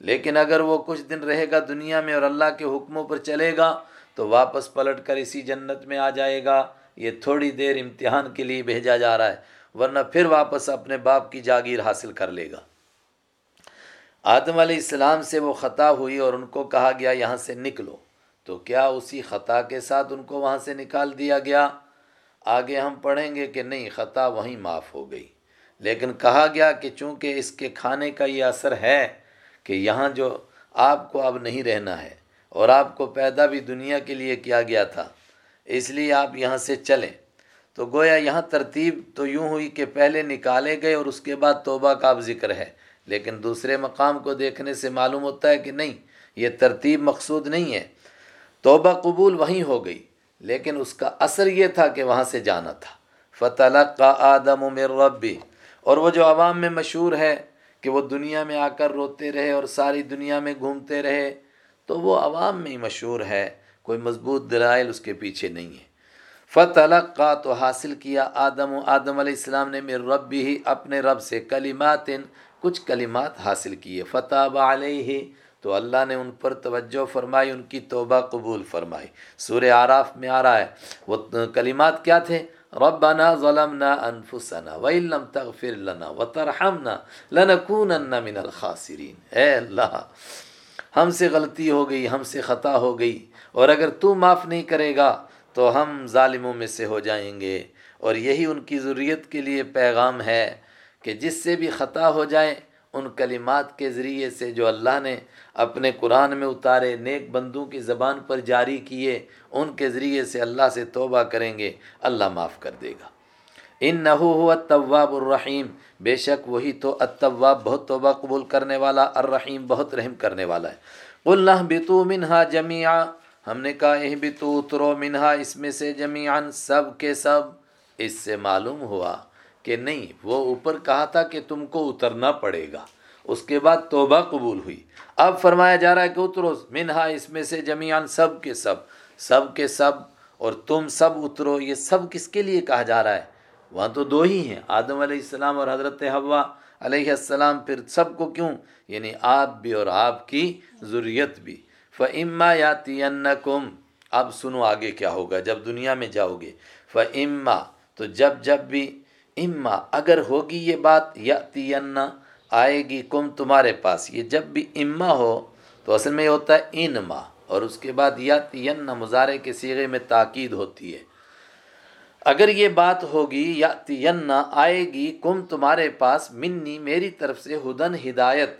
لیکن اگر وہ کچھ دن رہے گا دنیا میں اور اللہ کے حکموں پر چلے گا، تو واپس پلٹ کر اسی جنت میں آ جائے گا۔ یہ تھوڑی دیر امتحان کے لیے بھیجا جا رہا ہے، ورنہ پھر واپس اپنے باپ کی جاگیر حاصل کر لے گا۔ آدم علیہ السلام سے وہ خطا ہوئی اور ان کو کہا گیا، یہاں سے نکلو۔ تو کیا اسی خطا کے ساتھ ان کو وہاں سے نکال دیا گیا؟ آگے ہم پڑھیں گے کہ نہیں، خطا وہیں معاف ہو گئی۔ لیکن کہا گیا کہ چونکہ اس کے کھانے کا یہ اثر ہے کہ یہاں جو آپ کو اب نہیں رہنا ہے اور آپ کو پیدا بھی دنیا کے لیے کیا گیا تھا، اس لیے آپ یہاں سے چلیں۔ تو گویا یہاں ترتیب تو یوں ہوئی کہ پہلے نکالے گئے اور اس کے بعد توبہ کا اب ذکر ہے۔ لیکن دوسرے مقام کو دیکھنے سے معلوم ہوتا ہے کہ نہیں، یہ ترتیب مقصود نہیں ہے۔ توبہ قبول وہیں ہو گئی۔ لیکن اس کا اثر یہ تھا کہ وہاں سے جانا تھا۔ فتح کا آدم و میر ربی اور وہ جو عوام میں مشہور ہے کہ وہ دنیا میں آ کر روتے رہے اور ساری دنیا میں گھومتے رہے، تو وہ عوام میں ہی مشہور ہے، کوئی مضبوط دلائل اس کے پیچھے نہیں ہے۔ فتح کا تو حاصل کیا آدم و آدم علیہ السلام نے میر رب بھی ہی اپنے رب سے کلمات کچھ کلمات حاصل کیے۔ فتح علیہ تو اللہ نے ان پر توجہ فرمائی، ان کی توبہ قبول فرمائی۔ سورہ آراف میں آ رہا ہے۔ وہ کلمات کیا تھے؟ ربنا ظلمنا انفسنا وَإِن لَمْ تَغْفِرْ لَنَا وَتَرْحَمْنَا لَنَكُونَنَّ مِنَ الْخَاسِرِينَ۔ اے اللہ، ہم سے غلطی ہو گئی، ہم سے خطا ہو گئی۔ اور اگر تو معاف نہیں کرے گا، تو ہم ظالموں میں سے ہو جائیں گے۔ اور یہی ان کی ضروریت کے لیے پیغام ہے کہ جس سے بھی خطا ہو جائیں ان کلمات کے ذریعے سے جو اللہ نے اپنے قرآن میں اتارے، نیک بندوں کی زبان پر جاری کیے، ان کے ذریعے سے اللہ سے توبہ کریں گے، اللہ معاف کر دے گا۔ ان نہ ہو طواب الرحیم، بے شک وہی تو اطواب بہت توبہ قبول کرنے والا، الرحیم بہت رحم کرنے والا ہے۔ اللہ بتو منہا جمیا ہم نے کہا یہ بھی تو اترو منہا اس میں سے جمیان سب کے سب، اس سے معلوم ہوا۔ کہ نہیں، وہ اوپر کہا تھا کہ تم کو اترنا پڑے گا۔ اس کے بعد توبہ قبول ہوئی۔ اب فرمایا جا رہا ہے کہ اترو، منہا اس میں سے جمیان سب کے سب سب کے سب، اور تم سب اترو۔ یہ سب کس کے لیے کہا جا رہا ہے؟ وہاں تو دو ہی ہیں، آدم علیہ السلام اور حضرت ہوا علیہ السلام۔ پھر سب کو کیوں؟ یعنی آپ بھی اور آپ کی ضروریت بھی۔ فعما یا تینکم اب سنو آگے کیا ہوگا، جب دنیا میں جاؤ گے فعما تو جب جب بھی اما اگر ہوگی یہ بات یا آئے گی کم تمہارے پاس، یہ جب بھی اما ہو تو اصل میں یہ ہوتا ہے انما، اور اس کے بعد یا تین مظاہرے کے سیغے میں تاکید ہوتی ہے۔ اگر یہ بات ہوگی یا تین آئے گی کم تمہارے پاس، منی میری طرف سے ہدن ہدایت،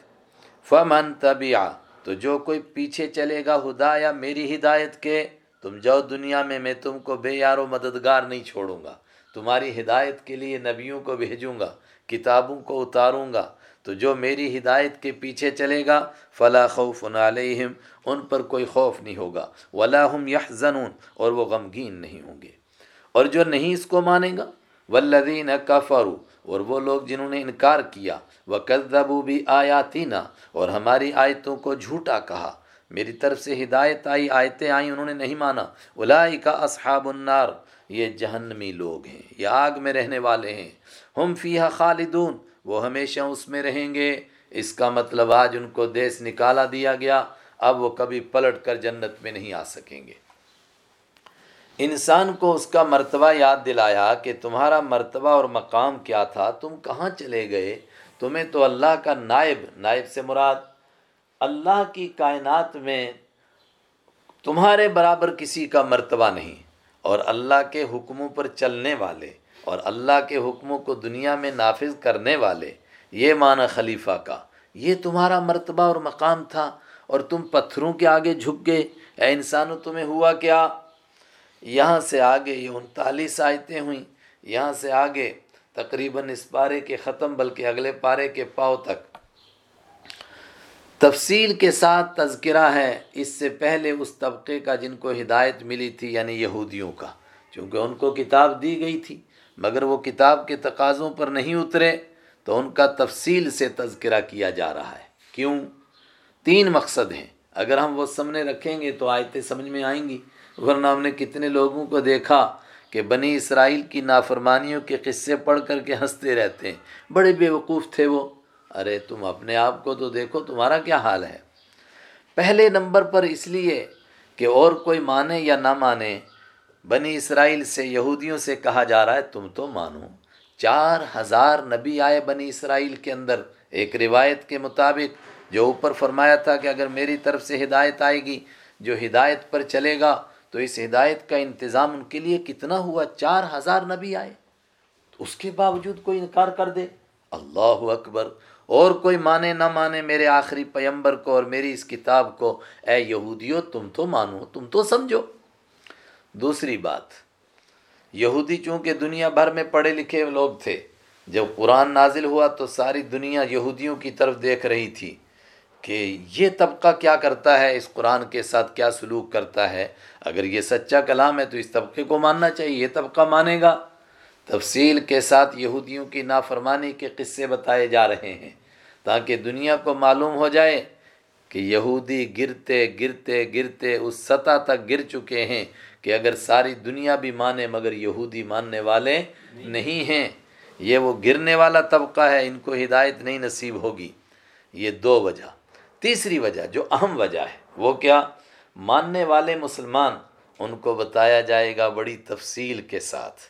فمن طبیع تو جو کوئی پیچھے چلے گا خدا یا میری ہدایت کے، تم جاؤ دنیا میں میں تم کو بے یار و مددگار نہیں چھوڑوں گا۔ تمہاری ہدایت کے لیے نبیوں کو بھیجوں گا، کتابوں کو اتاروں گا۔ تو جو میری ہدایت کے پیچھے چلے گا، فلا خوف علیہم، ان پر کوئی خوف نہیں ہوگا۔ ولاحم یحزنون، اور وہ غمگین نہیں ہوں گے۔ اور جو نہیں اس کو مانے گا ولدین کفرو اور وہ لوگ جنہوں نے انکار کیا۔ وہ قدبو بھی آیاتی اور ہماری آیتوں کو جھوٹا کہا۔ میری طرف سے ہدایت آئی، آیتیں آئیں، انہوں نے نہیں مانا۔ الائی کا اصحاب النار یہ جہنمی لوگ ہیں، یہ آگ میں رہنے والے ہیں۔ ہم فیہ خالدون، وہ ہمیشہ اس میں رہیں گے۔ اس کا مطلب آج ان کو دیس نکالا دیا گیا، اب وہ کبھی پلٹ کر جنت میں نہیں آ سکیں گے۔ انسان کو اس کا مرتبہ یاد دلایا کہ تمہارا مرتبہ اور مقام کیا تھا، تم کہاں چلے گئے؟ تمہیں تو اللہ کا نائب نائب سے مراد اللہ کی کائنات میں تمہارے برابر کسی کا مرتبہ نہیں۔ اور اللہ کے حکموں پر چلنے والے اور اللہ کے حکموں کو دنیا میں نافذ کرنے والے، یہ معنی خلیفہ کا۔ یہ تمہارا مرتبہ اور مقام تھا اور تم پتھروں کے آگے جھک گئے۔ اے انسانوں تمہیں ہوا کیا؟ یہاں سے آگے یہ انتالیس آیتیں ہوئیں۔ یہاں سے آگے تقریباً اس پارے کے ختم، بلکہ اگلے پارے کے پاؤ تک۔ تفصیل کے ساتھ تذکرہ ہے۔ اس سے پہلے اس طبقے کا جن کو ہدایت ملی تھی یعنی یہودیوں کا، چونکہ ان کو کتاب دی گئی تھی، مگر وہ کتاب کے تقاضوں پر نہیں اترے، تو ان کا تفصیل سے تذکرہ کیا جا رہا ہے۔ کیوں؟ تین مقصد ہیں۔ اگر ہم وہ سامنے رکھیں گے تو آیتیں سمجھ میں آئیں گی۔ ورنہ ہم نے کتنے لوگوں کو دیکھا کہ بنی اسرائیل کی نافرمانیوں کے قصے پڑھ کر کے ہنستے رہتے ہیں۔ بڑے بے وقوف تھے وہ۔ ارے تم اپنے آپ کو تو دیکھو، تمہارا کیا حال ہے؟ پہلے نمبر پر اس لیے کہ اور کوئی مانے یا نہ مانے، بنی اسرائیل سے، یہودیوں سے کہا جا رہا ہے، تم تو مانو۔ چار ہزار نبی آئے بنی اسرائیل کے اندر، ایک روایت کے مطابق، جو اوپر فرمایا تھا کہ اگر میری طرف سے ہدایت آئے گی، جو ہدایت پر چلے گا، تو اس ہدایت کا انتظام ان کے لیے کتنا ہوا؟ چار ہزار نبی آئے۔ اس کے باوجود کوئی انکار کر دے؟ اللہ اکبر۔ اور کوئی مانے نہ مانے میرے آخری پیمبر کو اور میری اس کتاب کو، اے یہودیو، تم تو مانو، تم تو سمجھو۔ دوسری بات، یہودی چونکہ دنیا بھر میں پڑھے لکھے لوگ تھے، جب قرآن نازل ہوا تو ساری دنیا یہودیوں کی طرف دیکھ رہی تھی کہ یہ طبقہ کیا کرتا ہے، اس قرآن کے ساتھ کیا سلوک کرتا ہے۔ اگر یہ سچا کلام ہے تو اس طبقے کو ماننا چاہیے، یہ طبقہ مانے گا۔ تفصیل کے ساتھ یہودیوں کی نافرمانی کے قصے بتائے جا رہے ہیں۔ تاکہ دنیا کو معلوم ہو جائے کہ یہودی گرتے گرتے گرتے اس سطح تک گر چکے ہیں کہ اگر ساری دنیا بھی مانے مگر یہودی ماننے والے نہیں ہیں۔ یہ وہ گرنے والا طبقہ ہے، ان کو ہدایت نہیں نصیب ہوگی۔ یہ دو وجہ۔ تیسری وجہ، جو اہم وجہ ہے، وہ کیا؟ ماننے والے مسلمان، ان کو بتایا جائے گا بڑی تفصیل کے ساتھ۔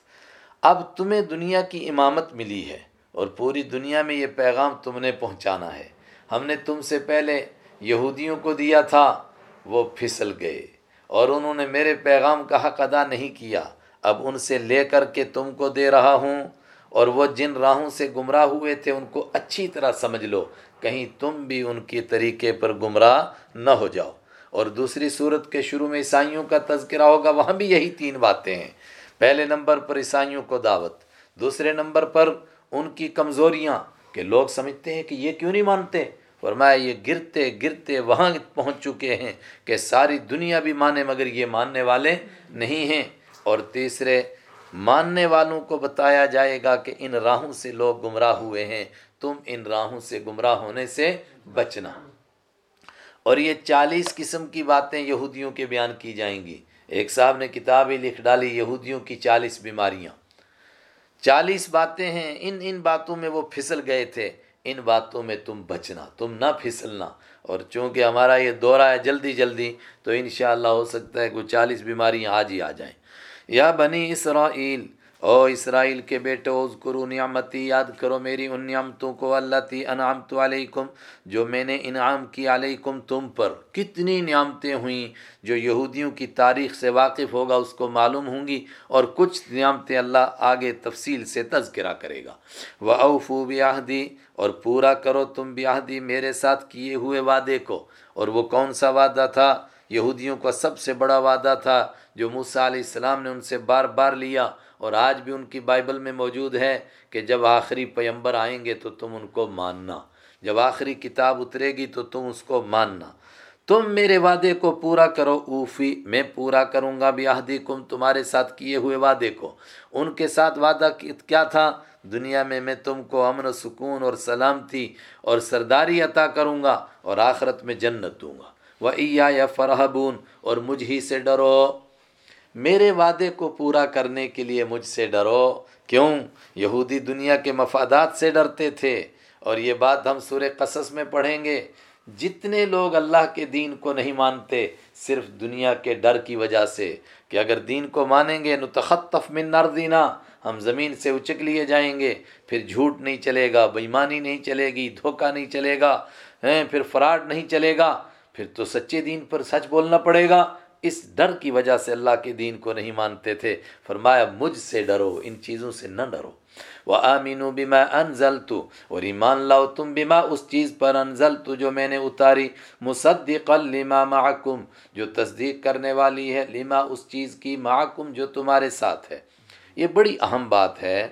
اب تمہیں دنیا کی امامت ملی ہے۔ اور پوری دنیا میں یہ پیغام تم نے پہنچانا ہے۔ ہم نے تم سے پہلے یہودیوں کو دیا تھا، وہ پھسل گئے اور انہوں نے میرے پیغام کا حق ادا نہیں کیا۔ اب ان سے لے کر کے تم کو دے رہا ہوں اور وہ جن راہوں سے گمراہ ہوئے تھے ان کو اچھی طرح سمجھ لو۔ کہیں تم بھی ان کی طریقے پر گمراہ نہ ہو جاؤ۔ اور دوسری صورت کے شروع میں عیسائیوں کا تذکرہ ہوگا، وہاں بھی یہی تین باتیں ہیں۔ پہلے نمبر پر عیسائیوں کو دعوت، دوسرے نمبر پر ان کی کمزوریاں کہ لوگ سمجھتے ہیں کہ یہ کیوں نہیں مانتے؟ فرمایا، یہ گرتے گرتے وہاں پہنچ چکے ہیں کہ ساری دنیا بھی مانے مگر یہ ماننے والے نہیں ہیں۔ اور تیسرے، ماننے والوں کو بتایا جائے گا کہ ان راہوں سے لوگ گمراہ ہوئے ہیں۔ تم ان راہوں سے گمراہ ہونے سے بچنا۔ اور یہ چالیس قسم کی باتیں یہودیوں کے بیان کی جائیں گی۔ ایک صاحب نے کتابیں لکھ ڈالی، یہودیوں کی چالیس بیماریاں۔ چالیس باتیں ہیں، ان ان باتوں میں وہ پھسل گئے تھے۔ ان باتوں میں تم بچنا، تم نہ پھسلنا۔ اور چونکہ ہمارا یہ دورہ ہے جلدی جلدی، تو انشاءاللہ ہو سکتا ہے کوئی چالیس بیماریاں آج ہی آ جائیں۔ یا بنی اسرائیل او اسرائیل کے بیٹو کرو نعمتی، یاد کرو میری ان نعمتوں کو اللہ تی انعامت علیکم، جو میں نے انعام کی علیکم تم پر۔ کتنی نعمتیں ہوئیں جو یہودیوں کی تاریخ سے واقف ہوگا، اس کو معلوم ہوں گی اور کچھ نعمتیں اللہ آگے تفصیل سے تذکرہ کرے گا۔ وہ اوفو بیاہدی اور پورا کرو تم بیاہدی میرے ساتھ کیے ہوئے وعدے کو۔ اور وہ کون سا وعدہ تھا؟ یہودیوں کا سب سے بڑا وعدہ تھا جو موسیٰ علیہ السلام نے ان سے بار بار لیا۔ اور آج بھی ان کی بائبل میں موجود ہے کہ جب آخری پیمبر آئیں گے تو تم ان کو ماننا۔ جب آخری کتاب اترے گی تو تم اس کو ماننا۔ تم میرے وعدے کو پورا کرو، اوفی، میں پورا کروں گا بھی کم تمہارے ساتھ کیے ہوئے وعدے کو۔ ان کے ساتھ وعدہ کیا تھا؟ دنیا میں میں تم کو امن و سکون اور سلامتی اور سرداری عطا کروں گا اور آخرت میں جنت دوں گا۔ وہ یا فرحبون، اور مجھ ہی سے ڈرو۔ میرے وعدے کو پورا کرنے کے لیے مجھ سے ڈرو۔ کیوں؟ یہودی دنیا کے مفادات سے ڈرتے تھے۔ اور یہ بات ہم سورہ قصص میں پڑھیں گے۔ جتنے لوگ اللہ کے دین کو نہیں مانتے، صرف دنیا کے ڈر کی وجہ سے۔ کہ اگر دین کو مانیں گے، نتخطف من نردینا۔ ہم زمین سے اچک لیے جائیں گے۔ پھر جھوٹ نہیں چلے گا بےمانی نہیں چلے گی، دھوکہ نہیں چلے گا۔ پھر فراڈ نہیں چلے گا۔ پھر تو سچے دین پر سچ بولنا پڑے گا۔ اس ڈر کی وجہ سے اللہ کے دین کو نہیں مانتے تھے۔ فرمایا، مجھ سے ڈرو، ان چیزوں سے نہ ڈرو۔ وہ آمین و بیما انزل تو اور ایمان لاؤ تم بیما اس چیز پر انزل تو جو میں نے اتاری۔ مصدق لما معکم، جو تصدیق کرنے والی ہے، لما اس چیز کی معکم جو تمہارے ساتھ ہے۔ یہ بڑی اہم بات ہے۔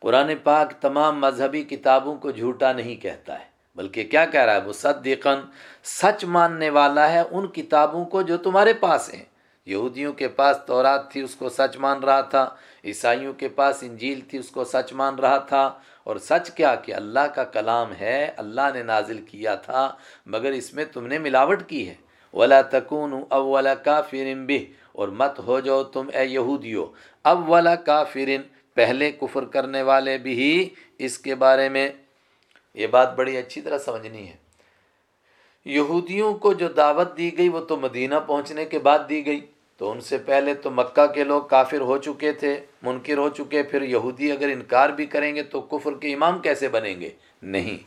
قرآن پاک تمام مذہبی کتابوں کو جھوٹا نہیں کہتا ہے، بلکہ کیا کہہ رہا ہے؟ مصدقن سچ ماننے والا ہے ان کتابوں کو جو تمہارے پاس ہیں۔ یہودیوں کے پاس تورات تھی، اس کو سچ مان رہا تھا۔ عیسائیوں کے پاس انجیل تھی، اس کو سچ مان رہا تھا۔ اور سچ کیا کہ اللہ کا کلام ہے، اللہ نے نازل کیا تھا، مگر اس میں تم نے ملاوٹ کی ہے۔ ولا تکون اولا کا فرن بھی اور مت ہو جاؤ تم، اے یہودیو اولا کافرن پہلے کفر کرنے والے بھی اس کے بارے میں یہ بات بڑی اچھی طرح سمجھنی ہے۔ یہودیوں کو جو دعوت دی گئی وہ تو مدینہ پہنچنے کے بعد دی گئی۔ تو ان سے پہلے تو مکہ کے لوگ کافر ہو چکے تھے، منکر ہو چکے، پھر یہودی اگر انکار بھی کریں گے تو کفر کے امام کیسے بنیں گے؟ نہیں۔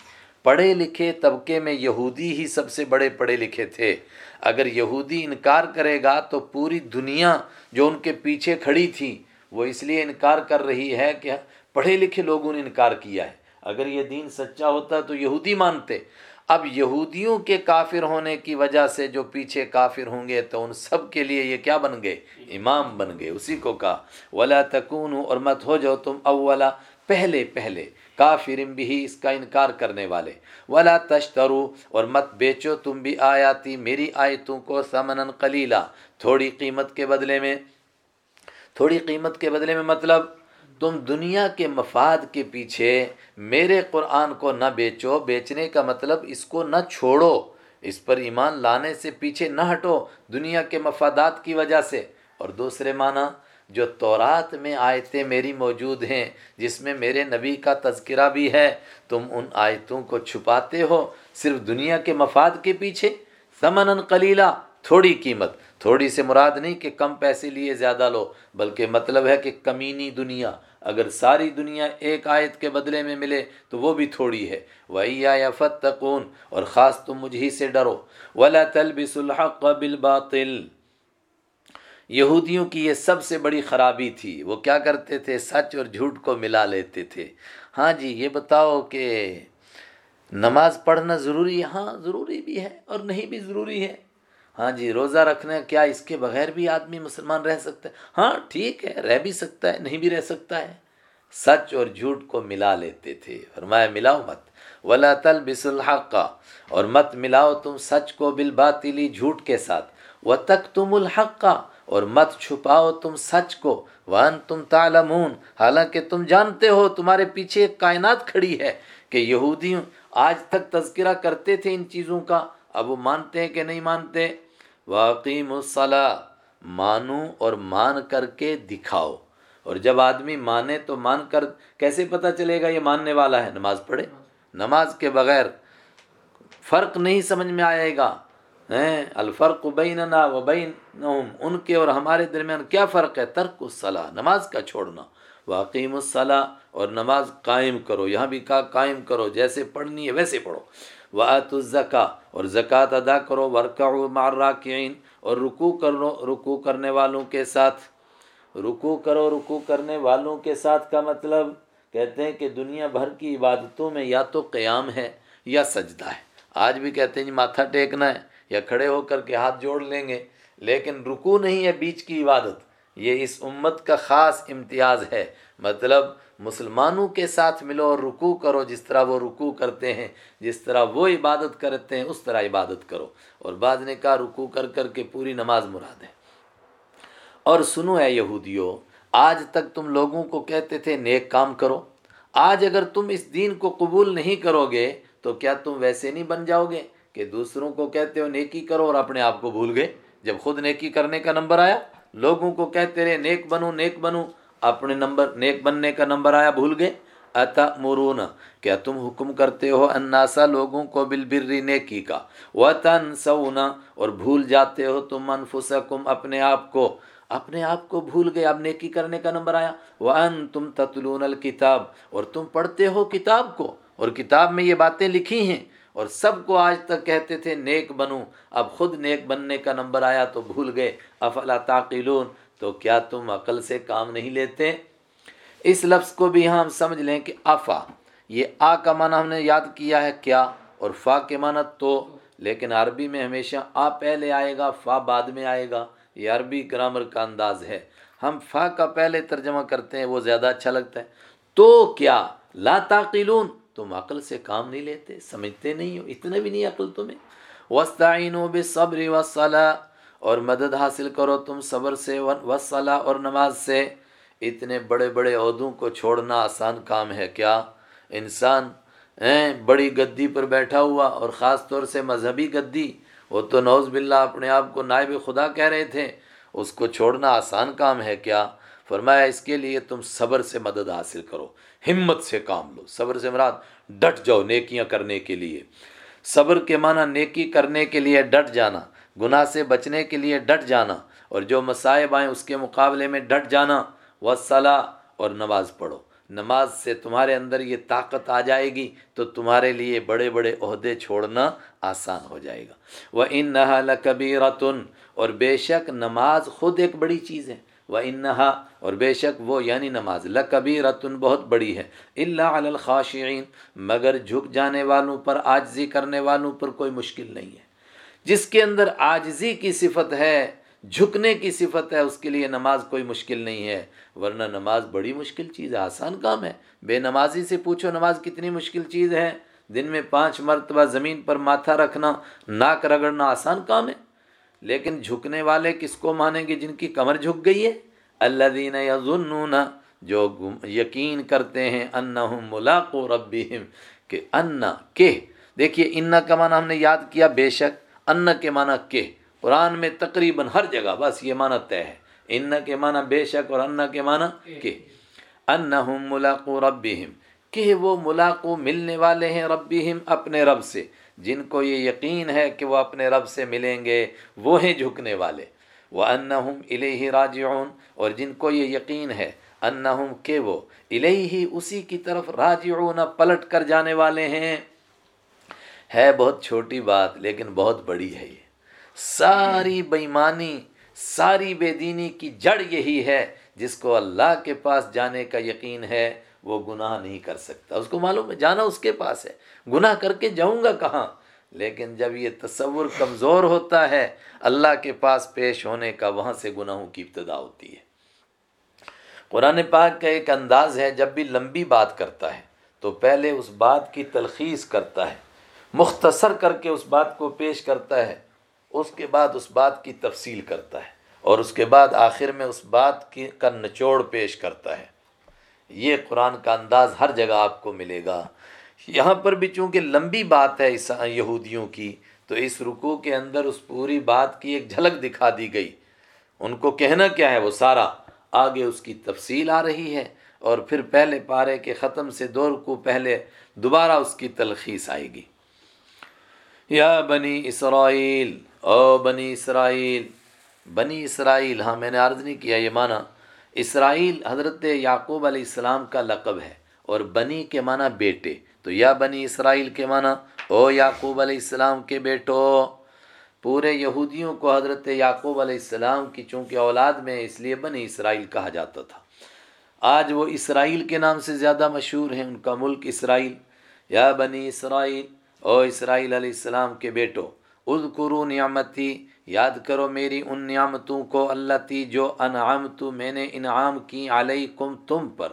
پڑھے لکھے طبقے میں یہودی ہی سب سے بڑے پڑھے لکھے تھے۔ اگر یہودی انکار کرے گا تو پوری دنیا جو ان کے پیچھے کھڑی تھی، وہ اس لیے انکار کر رہی ہے کہ پڑھے لکھے لوگوں نے انکار کیا ہے۔ اگر یہ دین سچا ہوتا تو یہودی مانتے۔ اب یہودیوں کے کافر ہونے کی وجہ سے جو پیچھے کافر ہوں گے تو ان سب کے لیے یہ کیا بن گئے؟ امام بن گئے۔ اسی کو کہا، ولا تکون اور مت ہو جاؤ تم اولا پہلے پہلے۔ کافرم بھی اس کا انکار کرنے والے۔ ولا تشترو اور مت بیچو تم بھی آیاتی، میری آیتوں کو سمن قلیلا۔ تھوڑی قیمت کے بدلے میں، تھوڑی قیمت کے بدلے میں مطلب تم دنیا کے مفاد کے پیچھے میرے قرآن کو نہ بیچو، بیچنے کا مطلب اس کو نہ چھوڑو۔ اس پر ایمان لانے سے پیچھے نہ ہٹو دنیا کے مفادات کی وجہ سے۔ اور دوسرے معنی، جو تورات میں آیتیں میری موجود ہیں، جس میں میرے نبی کا تذکرہ بھی ہے، تم ان آیتوں کو چھپاتے ہو صرف دنیا کے مفاد کے پیچھے؟ سمن قلیلہ تھوڑی قیمت۔ تھوڑی سے مراد نہیں کہ کم پیسے لیے زیادہ لو، بلکہ مطلب ہے کہ کمینی دنیا، اگر ساری دنیا ایک آیت کے بدلے میں ملے تو وہ بھی تھوڑی ہے۔ وہی یا فتقون اور خاص تم مجھ ہی سے ڈرو۔ ولا تلبس الحق بالباطل۔ یہودیوں کی یہ سب سے بڑی خرابی تھی۔ وہ کیا کرتے تھے؟ سچ اور جھوٹ کو ملا لیتے تھے۔ ہاں جی یہ بتاؤ کہ نماز پڑھنا ضروری؟ ہاں ضروری بھی ہے اور نہیں بھی ضروری ہے۔ ہاں جی روزہ رکھنا کیا اس کے بغیر بھی آدمی مسلمان رہ سکتا ہے؟ ہاں ٹھیک ہے، رہ بھی سکتا ہے، نہیں بھی رہ سکتا ہے۔ سچ اور جھوٹ کو ملا لیتے تھے۔ فرمایا، ملاؤ مت۔ ولا تل بس الحق۔ کا اور مت ملاؤ تم سچ کو بالباطلی جھوٹ کے ساتھ۔ و تک تم الحق۔ کا اور مت چھپاؤ تم سچ کو۔ ون تم تالمون حالانکہ تم جانتے ہو، تمہارے پیچھے ایک کائنات کھڑی ہے کہ یہودی آج تک تذکرہ کرتے تھے ان چیزوں کا، اب وہ مانتے ہیں کہ نہیں مانتے؟ واقیم الصلاح مانو اور مان کر کے دکھاؤ۔ اور جب آدمی مانے تو مان کر، کیسے پتہ چلے گا یہ ماننے والا ہے؟ نماز پڑھے۔ نماز کے بغیر فرق نہیں سمجھ میں آئے گا۔ الفرق بیننا و بین ان کے اور ہمارے درمیان کیا فرق ہے؟ ترک الصلاح نماز کا چھوڑنا۔ واقیم الصلاح اور نماز قائم کرو، یہاں بھی کہا قائم کرو، جیسے پڑھنی ہے ویسے پڑھو۔ وعت الزکا، اور زکوٰۃ ادا کرو ورکا راکعین اور رکو کرو رکو کرنے والوں کے ساتھ۔ رکو کرو رکو کرنے والوں کے ساتھ کا مطلب کہتے ہیں کہ دنیا بھر کی عبادتوں میں یا تو قیام ہے یا سجدہ ہے۔ آج بھی کہتے ہیں جی ماتھا ٹیکنا ہے یا کھڑے ہو کر کے ہاتھ جوڑ لیں گے، لیکن رکو نہیں ہے، بیچ کی عبادت۔ یہ اس امت کا خاص امتیاز ہے۔ مطلب مسلمانوں کے ساتھ ملو اور رکو کرو، جس طرح وہ رکو کرتے ہیں، جس طرح وہ عبادت کرتے ہیں، اس طرح عبادت کرو۔ اور بعد نے کہا رکو کر کر کے پوری نماز مراد ہے۔ اور سنو اے یہودیو آج تک تم لوگوں کو کہتے تھے، نیک کام کرو۔ آج اگر تم اس دین کو قبول نہیں کرو گے، تو کیا تم ویسے نہیں بن جاؤ گے کہ دوسروں کو کہتے ہو نیکی کرو اور اپنے آپ کو بھول گئے؟ جب خود نیکی کرنے کا نمبر آیا، لوگوں کو کہتے رہے، نیک بنو نیک بنو۔ اپنے نمبر، نیک بننے کا نمبر آیا، بھول گئے؟ اتا مرون کیا تم حکم کرتے ہو اناسا لوگوں کو بالبری نیکی کا؟ و تن اور بھول جاتے ہو تم انفسکم، اپنے آپ کو۔ اپنے آپ کو بھول گئے، اب نیکی کرنے کا نمبر آیا۔ وہ ان تم تتلون الکتاب اور تم پڑھتے ہو کتاب کو، اور کتاب میں یہ باتیں لکھی ہیں۔ اور سب کو آج تک کہتے تھے، نیک بنوں اب خود نیک بننے کا نمبر آیا تو بھول گئے۔ افلا تعقلون تو کیا تم عقل سے کام نہیں لیتے؟ اس لفظ کو بھی ہم سمجھ لیں کہ افا یہ آ کا معنی ہم نے یاد کیا ہے کیا اور فا کے معنی تو، لیکن عربی میں ہمیشہ آ پہلے آئے گا، فا بعد میں آئے گا، یہ عربی گرامر کا انداز ہے۔ ہم فا کا پہلے ترجمہ کرتے ہیں، وہ زیادہ اچھا لگتا ہے۔ تو کیا؟ لا تعقلون، تم عقل سے کام نہیں لیتے، سمجھتے نہیں ہو اتنا بھی نہیں عقل تمہیں۔ وسطین و بے صبر اور مدد حاصل کرو تم صبر سے وصلاح اور نماز سے۔ اتنے بڑے بڑے عہدوں کو چھوڑنا آسان کام ہے۔ کیا انسان بڑی گدی پر بیٹھا ہوا اور خاص طور سے مذہبی گدی؟ وہ تو نوز باللہ اپنے آپ کو نائب خدا کہہ رہے تھے۔ اس کو چھوڑنا آسان کام ہے۔ کیا فرمایا اس کے لیے تم صبر سے مدد حاصل کرو، ہمت سے کام لو۔ صبر سے مراد ڈٹ جاؤ نیکیاں کرنے کے لیے۔ صبر کے معنی نیکی کرنے کے لیے ڈٹ جانا۔ گناہ سے بچنے کے لیے ڈٹ جانا اور جو مصائب آئیں اس کے مقابلے میں ڈٹ جانا وہ صلاح اور نماز پڑھو۔ نماز سے تمہارے اندر یہ طاقت آ جائے گی تو تمہارے لیے بڑے بڑے عہدے چھوڑنا آسان ہو جائے گا۔ وہ ان نہا لبی رتن اور بے شک نماز خود ایک بڑی چیز ہے۔ وہ ان نہا اور بے شک وہ یعنی نماز۔ لکبی رتن بہت بڑی ہے۔ اللہ الخاشعین مگر جھک جانے والوں پر آجزی کرنے والوں پر کوئی مشکل نہیں ہے۔ جس کے اندر آجزی کی صفت ہے، جھکنے کی صفت ہے، اس کے لیے نماز کوئی مشکل نہیں ہے۔ ورنہ نماز بڑی مشکل چیز ہے، آسان کام ہے۔ بے نمازی سے پوچھو نماز کتنی مشکل چیز ہے۔ دن میں پانچ مرتبہ زمین پر ماتھا رکھنا، ناک رگڑنا آسان کام ہے۔ لیکن جھکنے والے کس کو مانیں گے جن کی کمر جھک گئی ہے؟ اللہ دین یا جو یقین کرتے ہیں ان ملاق و ربیم کہ ان کہ۔ دیکھیے ان کا معنی ہم نے یاد کیا، بے شک۔ ان کے معنی کہ قرآن میں تقریباً ہر جگہ بس یہ معنی طے ہے۔ ان کے معنی بے شک اور ان کے معنی کہ ان ملاقو ربہم۔ کہ وہ ملاقو ملنے والے ہیں ربہم اپنے رب سے۔ جن کو یہ یقین ہے کہ وہ اپنے رب سے ملیں گے، وہ ہیں جھکنے والے۔ وہ انہم الیہ راجعون۔ اور جن کو یہ یقین ہے انہم کہ وہ الیہ اسی کی طرف راجعون، پلٹ کر جانے والے ہیں۔ ہے بہت چھوٹی بات لیکن بہت بڑی ہے یہ۔ ساری بےمانی ساری بے دینی کی جڑ یہی ہے، جس کو اللہ کے پاس جانے کا یقین ہے، وہ گناہ نہیں کر سکتا۔ اس کو معلوم ہے، جانا اس کے پاس ہے۔ گناہ کر کے جاؤں گا کہاں؟ لیکن جب یہ تصور کمزور ہوتا ہے، اللہ کے پاس پیش ہونے کا وہاں سے گناہوں کی ابتدا ہوتی ہے۔ قرآن پاک کا ایک انداز ہے، جب بھی لمبی بات کرتا ہے، تو پہلے اس بات کی تلخیص کرتا ہے۔ مختصر کر کے اس بات کو پیش کرتا ہے، اس کے بعد اس بات کی تفصیل کرتا ہے اور اس کے بعد آخر میں اس بات کی کا نچوڑ پیش کرتا ہے۔ یہ قرآن کا انداز ہر جگہ آپ کو ملے گا۔ یہاں پر بھی چونکہ لمبی بات ہے اس یہودیوں کی، تو اس رکوع کے اندر اس پوری بات کی ایک جھلک دکھا دی گئی۔ ان کو کہنا کیا ہے وہ سارا؟ آگے اس کی تفصیل آ رہی ہے اور پھر پہلے پارے کے ختم سے دو رکوع پہلے دوبارہ اس کی تلخیص آئے گی۔ یا بنی اسرائیل، او بنی اسرائیل بنی اسرائیل ہاں میں نے عرض نہیں کیا یہ معنی، اسرائیل حضرت یعقوب علیہ السلام کا لقب ہے اور بنی کے معنی بیٹے، تو یا بنی اسرائیل کے معنی، او یعقوب علیہ السلام کے بیٹو، پورے یہودیوں کو حضرت یعقوب علیہ السلام کی، چونکہ اولاد میں اس لیے بنی اسرائیل کہا جاتا تھا۔ آج وہ اسرائیل کے نام سے زیادہ مشہور ہیں، ان کا ملک اسرائیل، یا بنی اسرائیل او اسرائیل علیہ السلام کے بیٹو، اذکرو نعمتی، یاد کرو میری ان نعمتوں کو اللہ تی جو انعام تو میں نے انعام کی علیکم تم پر۔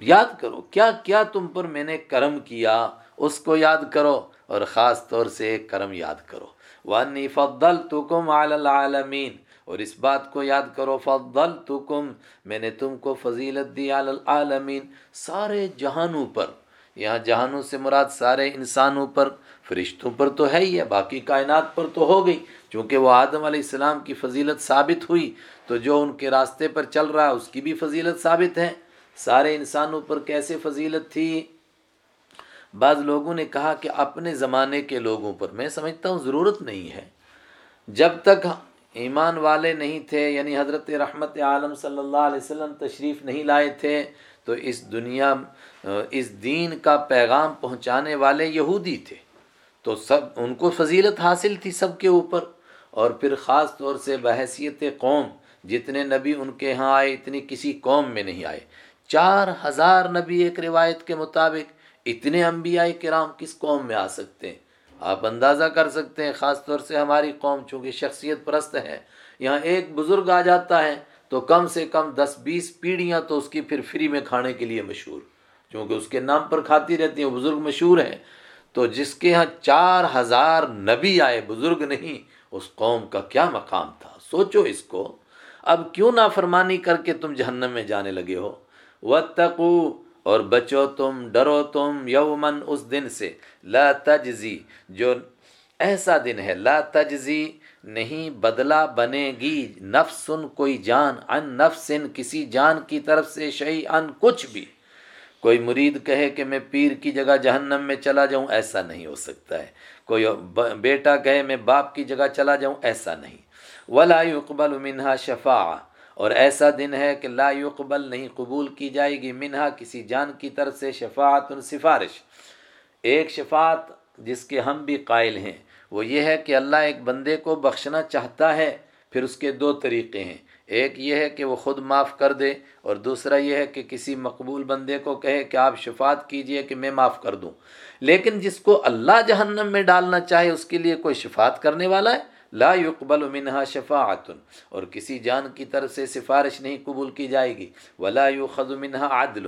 یاد کرو، کیا کیا تم پر میں نے کرم کیا، اس کو یاد کرو اور خاص طور سے ایک کرم یاد کرو۔ وانی فضل تو کم العالمین اور اس بات کو یاد کرو فضل تو کم میں نے تم کو فضیلت دی العالمین سارے جہانوں پر۔ یہاں جہانوں سے مراد سارے انسانوں پر، فرشتوں پر تو ہے ہی ہے، باقی کائنات پر تو ہو گئی۔ چونکہ وہ آدم علیہ السلام کی فضیلت ثابت ہوئی، تو جو ان کے راستے پر چل رہا، اس کی بھی فضیلت ثابت ہے۔ سارے انسانوں پر کیسے فضیلت تھی؟ بعض لوگوں نے کہا کہ اپنے زمانے کے لوگوں پر، میں سمجھتا ہوں ضرورت نہیں ہے۔ جب تک ایمان والے نہیں تھے یعنی حضرت رحمت عالم صلی اللہ علیہ وسلم تشریف نہیں لائے تھے، تو اس دنیا اس دین کا پیغام پہنچانے والے یہودی تھے۔ تو سب، ان کو فضیلت حاصل تھی سب کے اوپر۔ اور پھر خاص طور سے بحیثیت قوم، جتنے نبی ان کے ہاں آئے، اتنی کسی قوم میں نہیں آئے۔ چار ہزار نبی ایک روایت کے مطابق اتنے انبیاء کرام کس قوم میں آ سکتے ہیں؟ آپ اندازہ کر سکتے ہیں، خاص طور سے ہماری قوم چونکہ شخصیت پرست ہے، یہاں ایک بزرگ آ جاتا ہے تو کم سے کم دس بیس پیڑھیاں تو اس کی پھر فری میں کھانے کے لیے مشہور۔ کیونکہ اس کے نام پر کھاتی رہتی ہیں، بزرگ مشہور ہیں۔ تو جس کے ہاں چار ہزار نبی آئے، بزرگ نہیں، اس قوم کا کیا مقام تھا؟ سوچو اس کو۔ اب کیوں نافرمانی کر کے تم جہنم میں جانے لگے ہو؟ وَاتَّقُو، اور بچو تم، ڈرو تم یومن اس دن سے۔ لا تجزی، جو ایسا دن ہے، لا تجزی، نہیں بدلہ بنے گی۔ نفسن کوئی جان ان نفسن کسی جان کی طرف سے شہی ان کچھ بھی۔ کوئی مرید کہے کہ میں پیر کی جگہ جہنم میں چلا جاؤں، ایسا نہیں ہو سکتا ہے۔ کوئی بیٹا کہے میں باپ کی جگہ چلا جاؤں، ایسا نہیں۔ ولا يقبل منها شفا اور ایسا دن ہے کہ لا يقبل نہیں قبول کی جائے گی منہا کسی جان کی طرف سے، شفاعت سفارش۔ ایک شفاعت جس کے ہم بھی قائل ہیں، وہ یہ ہے کہ اللہ ایک بندے کو بخشنا چاہتا ہے، پھر اس کے دو طریقے ہیں۔ ایک یہ ہے کہ وہ خود معاف کر دے اور دوسرا یہ ہے کہ کسی مقبول بندے کو کہے کہ آپ شفاعت کیجیے کہ میں معاف کر دوں۔ لیکن جس کو اللہ جہنم میں ڈالنا چاہے اس کے لیے کوئی شفاعت کرنے والا ہے؟ لا يقبل منها شفاعت اور کسی جان کی طرف سے سفارش نہیں قبول کی جائے گی۔ ولا يؤخذ منها عدل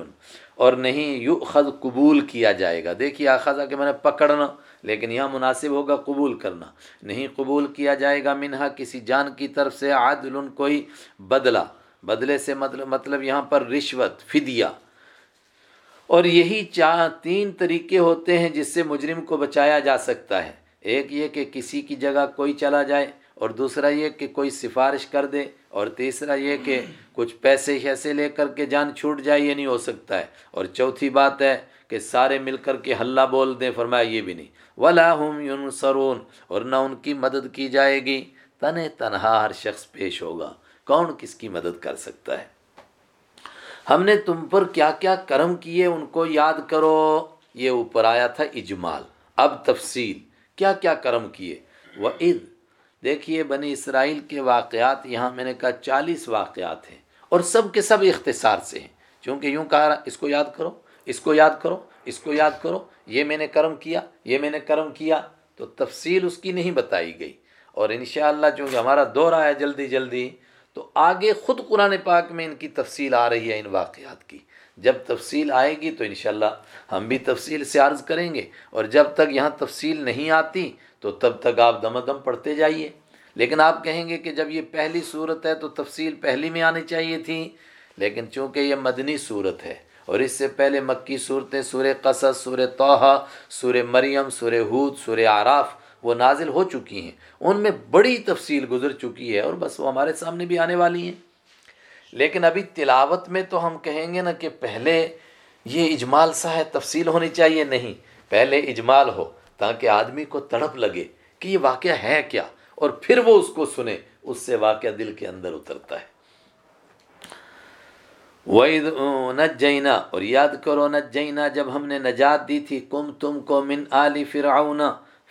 اور نہیں یؤخذ قبول کیا جائے گا۔ دیکھیے آخذہ کہ میں نے پکڑنا، لیکن یہاں مناسب ہوگا قبول کرنا۔ نہیں قبول کیا جائے گا منہا، کسی جان کی طرف سے عادل، کوئی بدلہ۔ بدلے سے مطلب مطلب یہاں پر رشوت، فدیہ۔ اور یہی چار، تین طریقے ہوتے ہیں جس سے مجرم کو بچایا جا سکتا ہے۔ ایک یہ کہ کسی کی جگہ کوئی چلا جائے اور دوسرا یہ کہ کوئی سفارش کر دے۔ اور تیسرا یہ کہ کچھ پیسے شیسے لے کر کے جان چھوٹ جائے، یہ نہیں ہو سکتا ہے۔ اور چوتھی بات ہے کہ سارے مل کر کے حلہ بول دیں، فرمایا یہ بھی نہیں۔ ولا ہم ینصرون اور نہ ان کی مدد کی جائے گی۔ تن تنہا ہر شخص پیش ہوگا۔ کون کس کی مدد کر سکتا ہے؟ ہم نے تم پر کیا کیا کرم کیے، ان کو یاد کرو۔ یہ اوپر آیا تھا اجمال۔ اب تفصیل۔ کیا کیا کرم کیے؟ وہ عید دیکھیے، بنی اسرائیل کے واقعات، یہاں میں نے کہا چالیس واقعات ہیں اور سب کے سب اختصار سے ہیں۔ چونکہ یوں کہا، اس کو یاد کرو، اس کو یاد کرو، اس کو یاد کرو، یہ میں نے کرم کیا، یہ میں نے کرم کیا، تو تفصیل اس کی نہیں بتائی گئی۔ اور انشاءاللہ چونکہ ہمارا دور آیا جلدی جلدی، تو آگے خود قرآن پاک میں ان کی تفصیل آ رہی ہے ان واقعات کی۔ جب تفصیل آئے گی تو انشاءاللہ ہم بھی تفصیل سے عرض کریں گے۔ اور جب تک یہاں تفصیل نہیں آتی تو تب تک آپ دم دم پڑھتے جائیے۔ لیکن آپ کہیں گے کہ جب یہ پہلی صورت ہے تو تفصیل پہلی میں آنی چاہیے تھی، لیکن چونکہ یہ مدنی صورت ہے اور اس سے پہلے مکی صورتیں سور قصص سور توحہ سور مریم سور حود سور آراف وہ نازل ہو چکی ہیں۔ ان میں بڑی تفصیل گزر چکی ہے اور بس وہ ہمارے سامنے بھی آنے والی ہیں۔ لیکن ابھی تلاوت میں تو ہم کہیں گے نا کہ پہلے یہ اجمال سا ہے تفصیل ہونی چاہیے، نہیں۔ پہلے اجمال ہو۔ تاکہ آدمی کو تڑپ لگے کہ یہ واقعہ ہے کیا اور پھر وہ اس کو سنے، اس سے واقعہ دل کے اندر اترتا ہے۔ وَإِذْ نَجَّيْنَا، اور یاد کرو نجینا جب ہم نے نجات دی تھی، کم تم کو من آل فرعون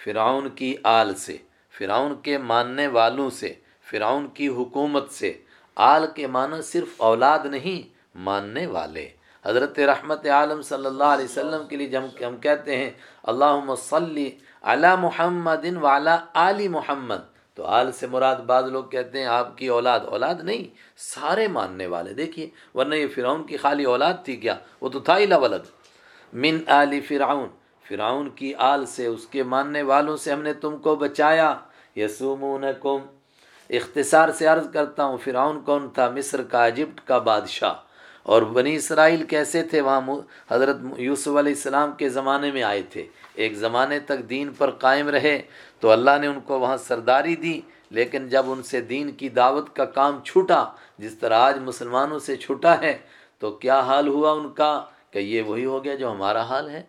فرعون کی آل سے، فرعون کے ماننے والوں سے، فرعون کی حکومت سے۔ آل کے معنی صرف اولاد نہیں، ماننے والے۔ حضرت رحمت عالم صلی اللہ علیہ وسلم کے لیے جب ہم کہتے ہیں اللہ صلی علی محمد وعلی آل محمد۔ تو آل سے مراد بعض لوگ کہتے ہیں آپ کی اولاد اولاد نہیں، سارے ماننے والے۔ دیکھیے، ورنہ یہ فرعون کی خالی اولاد تھی کیا؟ وہ تو تھا ہی ولد۔ من آل فرعون فرعون کی آل سے، اس کے ماننے والوں سے ہم نے تم کو بچایا۔ یسومونکم، اختصار سے عرض کرتا ہوں، فرعون کون تھا؟ مصر کا، ایجپٹ کا بادشاہ۔ اور بنی اسرائیل کیسے تھے؟ وہاں حضرت یوسف علیہ السلام کے زمانے میں آئے تھے۔ ایک زمانے تک دین پر قائم رہے تو اللہ نے ان کو وہاں سرداری دی، لیکن جب ان سے دین کی دعوت کا کام چھوٹا، جس طرح آج مسلمانوں سے چھوٹا ہے، تو کیا حال ہوا ان کا؟ کہ یہ وہی ہو گیا جو ہمارا حال ہے؟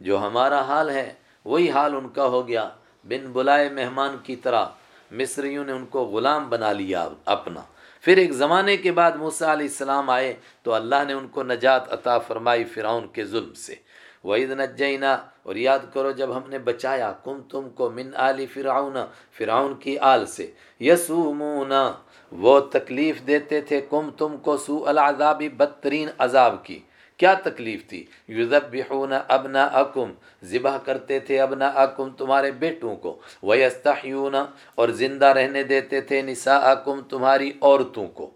جو ہمارا حال ہے، وہی حال ان کا ہو گیا۔ بن بلائے مہمان کی طرح مصریوں نے ان کو غلام بنا لیا اپنا۔ پھر ایک زمانے کے بعد موسیٰ علیہ السلام آئے تو اللہ نے ان کو نجات عطا فرمائی فرعون کے ظلم سے۔ وعید نجینا اور یاد کرو جب ہم نے بچایا، کم تم کو من علی فرعون فرعون کی آل سے۔ یسومونا، وہ تکلیف دیتے تھے کم تم کو سو العذابی بدترین عذاب کی۔ کیا تکلیف تھی؟ یذبحون ابنا اکم ذبح کرتے تھے ابنا اکم تمہارے بیٹوں کو۔ ویستحیون، اور زندہ رہنے دیتے تھے نساء اکم تمہاری عورتوں کو۔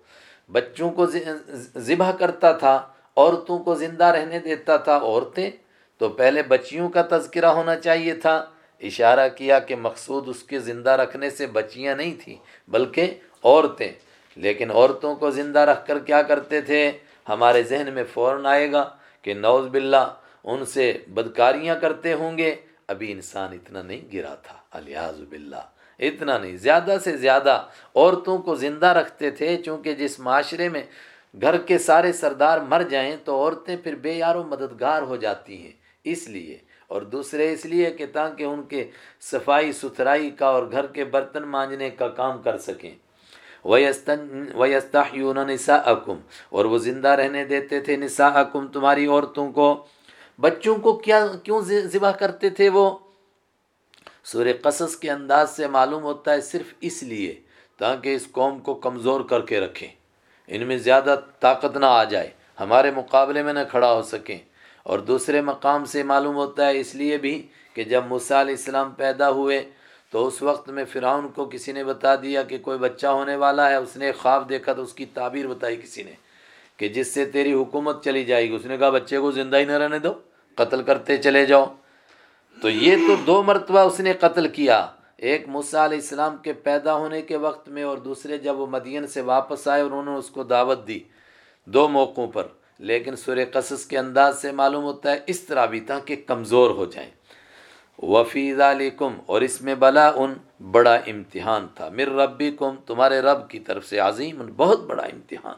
بچوں کو ذبح کرتا تھا، عورتوں کو زندہ رہنے دیتا تھا عورتیں۔ تو پہلے بچیوں کا تذکرہ ہونا چاہیے تھا۔ اشارہ کیا کہ مقصود اس کے زندہ رکھنے سے بچیاں نہیں تھیں، بلکہ عورتیں۔ لیکن عورتوں کو زندہ رکھ کر کیا کرتے تھے؟ ہمارے ذہن میں فوراً آئے گا کہ نوز باللہ، ان سے بدکاریاں کرتے ہوں گے۔ ابھی انسان اتنا نہیں گرا تھا الیاز باللہ۔ اتنا نہیں، زیادہ سے زیادہ عورتوں کو زندہ رکھتے تھے۔ چونکہ جس معاشرے میں گھر کے سارے سردار مر جائیں تو عورتیں پھر بے یار و مددگار ہو جاتی ہیں۔ اس لیے اور دوسرے اس لیے کہ تاکہ ان کے صفائی ستھرائی کا اور گھر کے برتن مانجنے کا کام کر سکیں۔ وَيَسْتَحْيُونَ نِسَاءَكُمْ اور وہ زندہ رہنے دیتے تھے نساءکم تمہاری عورتوں کو۔ بچوں کو کیا، کیوں ذبح کرتے تھے وہ؟ سورہ قصص کے انداز سے معلوم ہوتا ہے صرف اس لیے تاکہ اس قوم کو کمزور کر کے رکھیں۔ ان میں زیادہ طاقت نہ آ جائے، ہمارے مقابلے میں نہ کھڑا ہو سکیں۔ اور دوسرے مقام سے معلوم ہوتا ہے اس لیے بھی کہ جب موسیٰ علیہ السلام پیدا ہوئے تو اس وقت میں فرعون کو کسی نے بتا دیا کہ کوئی بچہ ہونے والا ہے، اس نے خواب دیکھا تو اس کی تعبیر بتائی کسی نے کہ جس سے تیری حکومت چلی جائے گی، اس نے کہا بچے کو زندہ ہی نہ رہنے دو، قتل کرتے چلے جاؤ۔ تو یہ تو دو مرتبہ اس نے قتل کیا۔ ایک موسیٰ علیہ السلام کے پیدا ہونے کے وقت میں اور دوسرے جب وہ مدین سے واپس آئے اور انہوں نے اس کو دعوت دی دو موقعوں پر۔ لیکن سورہ قصص کے انداز سے معلوم ہوتا ہے اس طرح بھی تاکہ کمزور ہو جائیں۔ وفیز علیکم اور اس میں بلا ان بڑا امتحان تھا۔ مر ربی کم تمہارے رب کی طرف سے عظیم بہت بڑا امتحان۔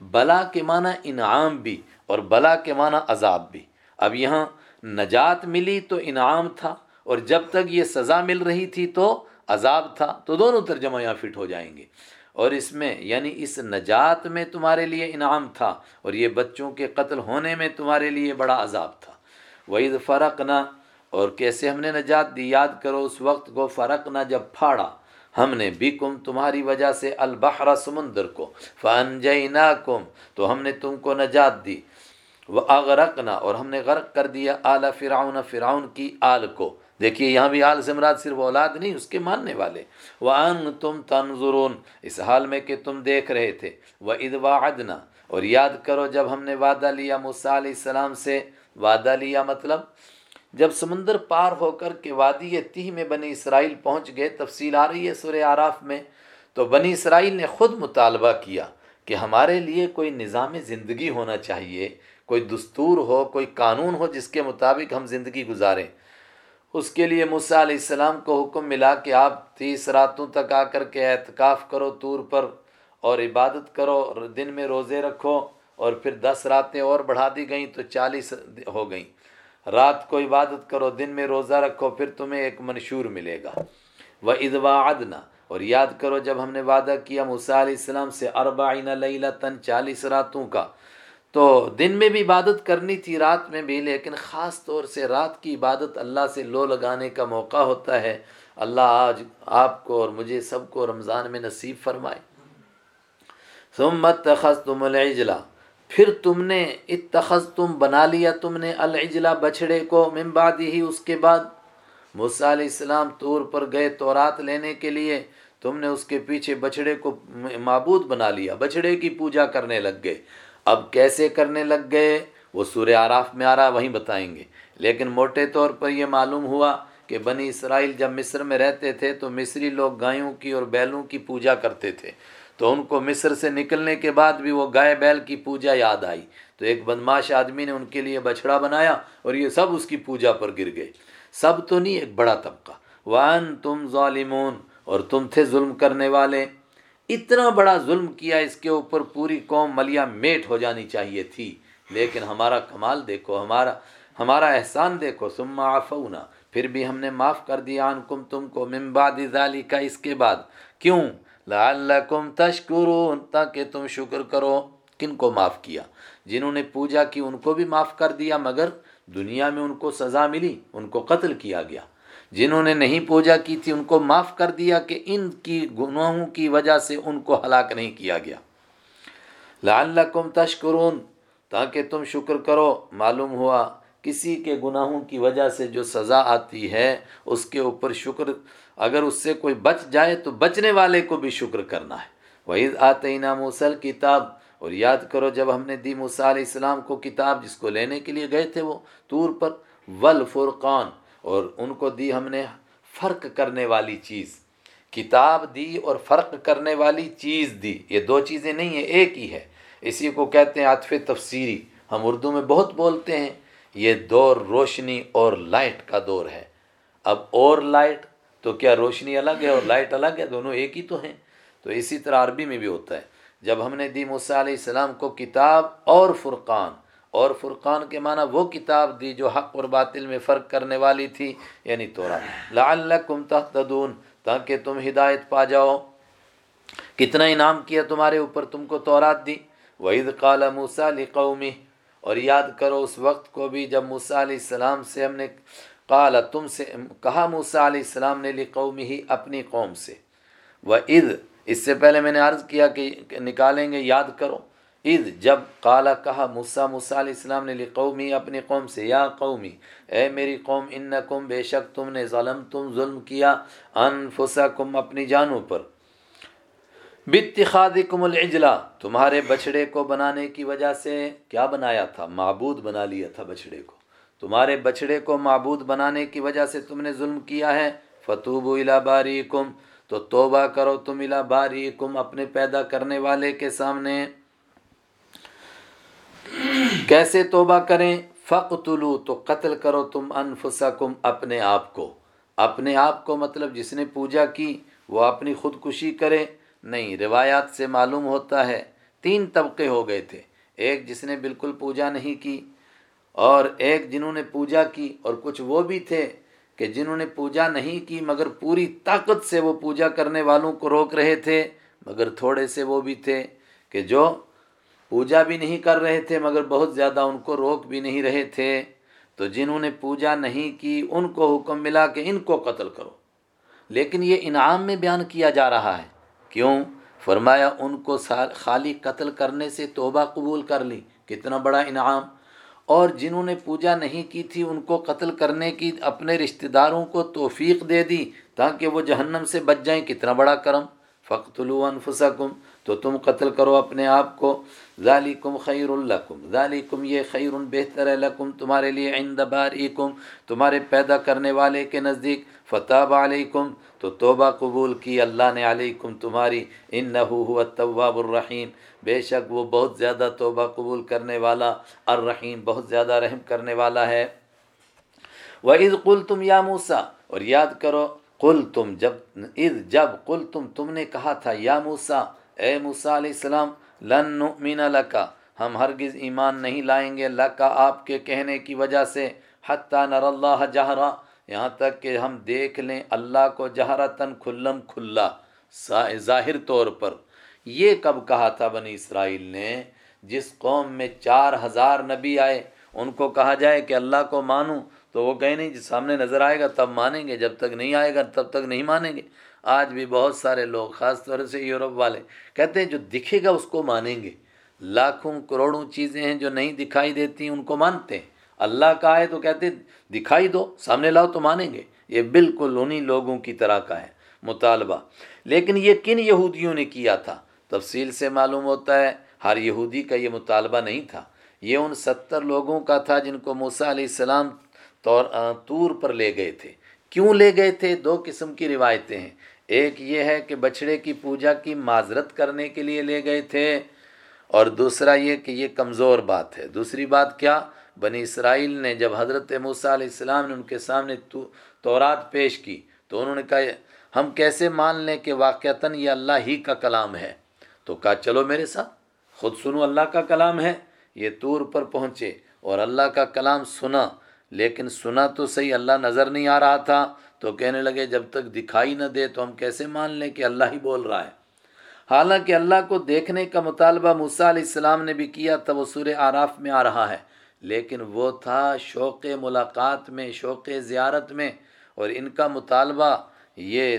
بلا کے معنی انعام بھی، اور بلا کے معنی عذاب بھی۔ اب یہاں نجات ملی تو انعام تھا، اور جب تک یہ سزا مل رہی تھی تو عذاب تھا، تو دونوں ترجمہ یہاں فٹ ہو جائیں گے۔ اور اس میں یعنی اس نجات میں تمہارے لیے انعام تھا، اور یہ بچوں کے قتل ہونے میں تمہارے لیے بڑا عذاب تھا۔ وعید فرق نہ اور کیسے ہم نے نجات دی؟ یاد کرو، اس وقت کو فرق نہ جب پھاڑا، ہم نے بھی کم تمہاری وجہ سے البحر سمندر کو۔ فن کم تو ہم نے تم کو نجات دی۔ وہ اغرقنا اور ہم نے غرق کر دیا اعلیٰ فرعون فرعون کی آل کو۔ دیکھیے، یہاں بھی آل سے مراد صرف اولاد نہیں، اس کے ماننے والے۔ وہ ان تم تنظرون، اس حال میں کہ تم دیکھ رہے تھے۔ وہ ادوا اور یاد کرو جب ہم نے وعدہ لیا موسیٰ علیہ السلام سے۔ وعدہ لیا مطلب؟ جب سمندر پار ہو کر کے وادی تیہ میں بنی اسرائیل پہنچ گئے، تفصیل آ رہی ہے سورہ آراف میں۔ تو بنی اسرائیل نے خود مطالبہ کیا کہ ہمارے لیے کوئی نظام زندگی ہونا چاہیے، کوئی دستور ہو، کوئی قانون ہو جس کے مطابق ہم زندگی گزاریں۔ اس کے لیے موسیٰ علیہ السلام کو حکم ملا کہ آپ تیس راتوں تک آ کر کے اعتکاف کرو، طور پر اور عبادت کرو دن میں روزے رکھو، اور پھر دس راتیں اور بڑھا دی گئیں تو چالیس ہو گئیں۔ رات کو عبادت کرو، دن میں روزہ رکھو، پھر تمہیں ایک منشور ملے گا۔ وہ ادوا ادنا اور یاد کرو جب ہم نے وعدہ کیا موسیٰ علیہ السلام سے اربعین لیلتن چالیس راتوں کا۔ تو دن میں بھی عبادت کرنی تھی، رات میں بھی، لیکن خاص طور سے رات کی عبادت اللہ سے لو لگانے کا موقع ہوتا ہے۔ اللہ آج آپ کو اور مجھے سب کو رمضان میں نصیب فرمائے۔ ثم تم العجلا پھر تم نے اتخذ تم بنا لیا تم نے العجلا بچھڑے کو ممبادی ہی اس کے بعد۔ موسیٰ علیہ السلام طور پر گئے تورات لینے کے لیے، تم نے اس کے پیچھے بچھڑے کو معبود بنا لیا، بچھڑے کی پوجا کرنے لگ گئے۔ اب کیسے کرنے لگ گئے؟ وہ سورہ آراف میں آ رہا وہیں بتائیں گے۔ لیکن موٹے طور پر یہ معلوم ہوا کہ بنی اسرائیل جب مصر میں رہتے تھے تو مصری لوگ گایوں کی اور بیلوں کی پوجا کرتے تھے۔ تو ان کو مصر سے نکلنے کے بعد بھی وہ گائے بیل کی پوجا یاد آئی۔ تو ایک بدماش آدمی نے ان کے لیے بچھڑا بنایا اور یہ سب اس کی پوجا پر گر گئے۔ سب تو نہیں، ایک بڑا طبقہ۔ وان تم ظالمون، اور تم تھے ظلم کرنے والے۔ اتنا بڑا ظلم کیا اس کے اوپر پوری قوم ملیا میٹ ہو جانی چاہیے تھی۔ لیکن ہمارا کمال دیکھو، ہمارا ہمارا احسان دیکھو۔ سما آفونا پھر بھی ہم نے معاف کر دیا ان کم تم کو۔ ممباد ذالی کا اس کے بعد۔ کیوں؟ لعلکم تشکرون، تاکہ تم شکر کرو کن کو معاف کیا۔ جنہوں نے پوجا کی ان کو بھی معاف کر دیا، مگر دنیا میں ان کو سزا ملی، ان کو قتل کیا گیا۔ جنہوں نے نہیں پوجا کی تھی، ان کو معاف کر دیا کہ ان کی گناہوں کی وجہ سے ان کو ہلاک نہیں کیا گیا۔ لعلکم تشکرون، تاکہ تم شکر کرو۔ معلوم ہوا، کسی کے گناہوں کی وجہ سے جو سزا آتی ہے، اس کے اوپر شکر اگر اس سے کوئی بچ جائے تو بچنے والے کو بھی شکر کرنا ہے۔ وہی آتے موسل کتاب اور یاد کرو جب ہم نے دی موسیٰ علیہ السلام کو کتاب جس کو لینے کے لیے گئے تھے وہ طور پر ول فرقان اور ان کو دی ہم نے فرق کرنے والی چیز۔ کتاب دی اور فرق کرنے والی چیز دی۔ یہ دو چیزیں نہیں ہیں، ایک ہی ہے۔ اسی کو کہتے ہیں عطف تفسیری۔ ہم اردو میں بہت بولتے ہیں۔ یہ دور روشنی اور لائٹ کا دور ہے۔ اب اور لائٹ تو کیا روشنی الگ ہے اور لائٹ الگ ہے؟ دونوں ایک ہی تو ہیں۔ تو اسی طرح عربی میں بھی ہوتا ہے۔ جب ہم نے دی موسیٰ علیہ السلام کو کتاب اور فرقان اور فرقان کے معنی وہ کتاب دی جو حق اور باطل میں فرق کرنے والی تھی یعنی تورا لعلکم تحتدون تاکہ تم ہدایت پا جاؤ۔ کتنا انعام کیا تمہارے اوپر، تم کو تورات دی۔ وحید قال موسیٰ علی قومی اور یاد کرو اس وقت کو بھی جب موسیٰ علیہ السلام سے ہم نے قال، تم سے کہا، موسیٰ علیہ السلام نے لی قومی ہی اپنی قوم سے۔ وہ عید اس سے پہلے میں نے عرض کیا کہ نکالیں گے، یاد کرو۔ عید جب قالا کہا، موسیٰ موسیٰ علیہ السلام نے لی قومی اپنی قوم سے، یا قومی اے میری قوم، انکم بے شک تم نے ظلم تم ظلم کیا انفسکم اپنی جانوں پر۔ بتخادکم العجلہ تمہارے بچڑے کو بنانے کی وجہ سے کیا بنایا تھا؟ معبود بنا لیا تھا بچڑے کو۔ تمہارے بچڑے کو معبود بنانے کی وجہ سے تم نے ظلم کیا ہے فتوب الا باریکم تو توبہ کرو تم الا باریکم اپنے پیدا کرنے والے کے سامنے۔ کیسے توبہ کریں؟ فقتلو تو قتل کرو تم انفسکم اپنے آپ کو۔ اپنے آپ کو مطلب جس نے پوجا کی، وہ اپنی خودکشی کرے۔ نہیں، روایات سے معلوم ہوتا ہے، تین طبقے ہو گئے تھے۔ ایک جس نے بالکل پوجا نہیں کی اور ایک جنہوں نے پوجا کی، اور کچھ وہ بھی تھے کہ جنہوں نے پوجا نہیں کی، مگر پوری طاقت سے وہ پوجا کرنے والوں کو روک رہے تھے، مگر تھوڑے سے وہ بھی تھے کہ جو پوجا بھی نہیں کر رہے تھے، مگر بہت زیادہ ان کو روک بھی نہیں رہے تھے۔ تو جنہوں نے پوجا نہیں کی، ان کو حکم ملا کہ ان کو قتل کرو۔ لیکن یہ انعام میں بیان کیا جا رہا ہے۔ کیوں؟ فرمایا، ان کو خالی قتل کرنے سے توبہ قبول کر لی۔ کتنا بڑا انعام۔ اور جنہوں نے پوجا نہیں کی تھی ان کو قتل کرنے کی اپنے رشتہ داروں کو توفیق دے دی تاکہ وہ جہنم سے بچ جائیں، کتنا بڑا کرم۔ فخت انفسکم، تو تم قتل کرو اپنے آپ کو۔ ذالکم خیر الکم ذالکم یہ خیر بہتر ہے لکم، تمہارے لیے عند باریکم، تمہارے پیدا کرنے والے کے نزدیک۔ فتح علیکم، تو توبہ قبول کی، اللہ نے علیکم تمہاری، انہو هو التواب الرحیم۔ بے شک وہ بہت زیادہ توبہ قبول کرنے والا، الرحیم، بہت زیادہ رحم کرنے والا ہے۔ وَإِذْ قُلْتُمْ يَا مُوسَى، اور یاد کرو قل تم جب، اذ، جب قل تم تم نے کہا تھا، یا موسا اے موسا علیہ السلام، لن نؤمن لکا، ہم ہرگز ایمان نہیں لائیں گے، لکا آپ کے کہنے کی وجہ سے، حتی نر اللہ جہرا، یہاں تک کہ ہم دیکھ لیں اللہ کو جہرتن کھلم کھلا ظاہر طور پر۔ یہ کب کہا تھا بنی اسرائیل نے جس قوم میں چار ہزار نبی آئے، ان کو کہا جائے کہ اللہ کو مانوں تو وہ کہیں نہیں، جس سامنے نظر آئے گا تب مانیں گے، جب تک نہیں آئے گا تب تک نہیں مانیں گے۔ آج بھی بہت سارے لوگ، خاص طور سے یورپ والے، کہتے ہیں جو دکھے گا اس کو مانیں گے۔ لاکھوں کروڑوں چیزیں ہیں جو نہیں دکھائی دیتی، ان کو مانتے ہیں۔ اللہ کا ہے تو کہتے دکھائی دو، سامنے لاؤ تو مانیں گے۔ یہ بالکل انہی لوگوں کی طرح کا ہے، مطالبہ۔ لیکن یہ کن یہودیوں نے کیا تھا؟ تفصیل سے معلوم ہوتا ہے، ہر یہودی کا یہ مطالبہ نہیں تھا۔ یہ ان ستر لوگوں کا تھا جن کو موسیٰ علیہ السلام طور طور پر لے گئے تھے۔ کیوں لے گئے تھے؟ دو قسم کی روایتیں ہیں۔ ایک یہ ہے کہ بچڑے کی پوجا کی معذرت کرنے کے لیے لے گئے تھے، اور دوسرا یہ کہ یہ کمزور بات ہے۔ دوسری بات کیا؟ بنی اسرائیل نے جب حضرت موسیٰ علیہ السلام نے ان کے سامنے تورات پیش کی تو انہوں نے کہا، ہم کیسے مان لیں کہ واقعتاً یہ اللہ ہی کا کلام ہے؟ تو کہا، چلو میرے ساتھ، خود سنو اللہ کا کلام ہے، یہ طور پر پہنچے اور اللہ کا کلام سنا، لیکن سنا تو صحیح، اللہ نظر نہیں آ رہا تھا۔ تو کہنے لگے، جب تک دکھائی نہ دے تو ہم کیسے مان لیں کہ اللہ ہی بول رہا ہے؟ حالانکہ اللہ کو دیکھنے کا مطالبہ موسیٰ علیہ السلام نے بھی کیا، تب وہ سورہ آراف میں آ رہا ہے۔ لیکن وہ تھا شوق ملاقات میں، شوق زیارت میں، اور ان کا مطالبہ یہ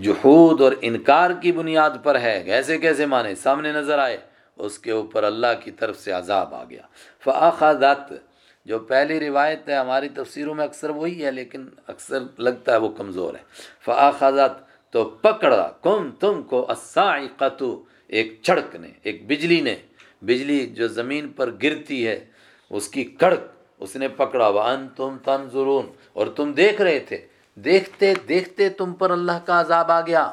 جہود اور انکار کی بنیاد پر ہے۔ کیسے کیسے مانے؟ سامنے نظر آئے۔ اس کے اوپر اللہ کی طرف سے عذاب آ گیا۔ فعاخذت جو پہلی روایت ہے، ہماری تفسیروں میں اکثر وہی ہے، لیکن اکثر لگتا ہے وہ کمزور ہے۔ فعاخذت تو پکڑا۔ کم تم کو؟ السائقتو ایک چڑک نے ایک بجلی نے۔ بجلی جو زمین پر گرتی ہے، اس کی کڑک اس نے پکڑا۔ وان تم تنظرون۔ اور تم دیکھ رہے تھے۔ دیکھتے دیکھتے تم پر اللہ کا عذاب آ گیا۔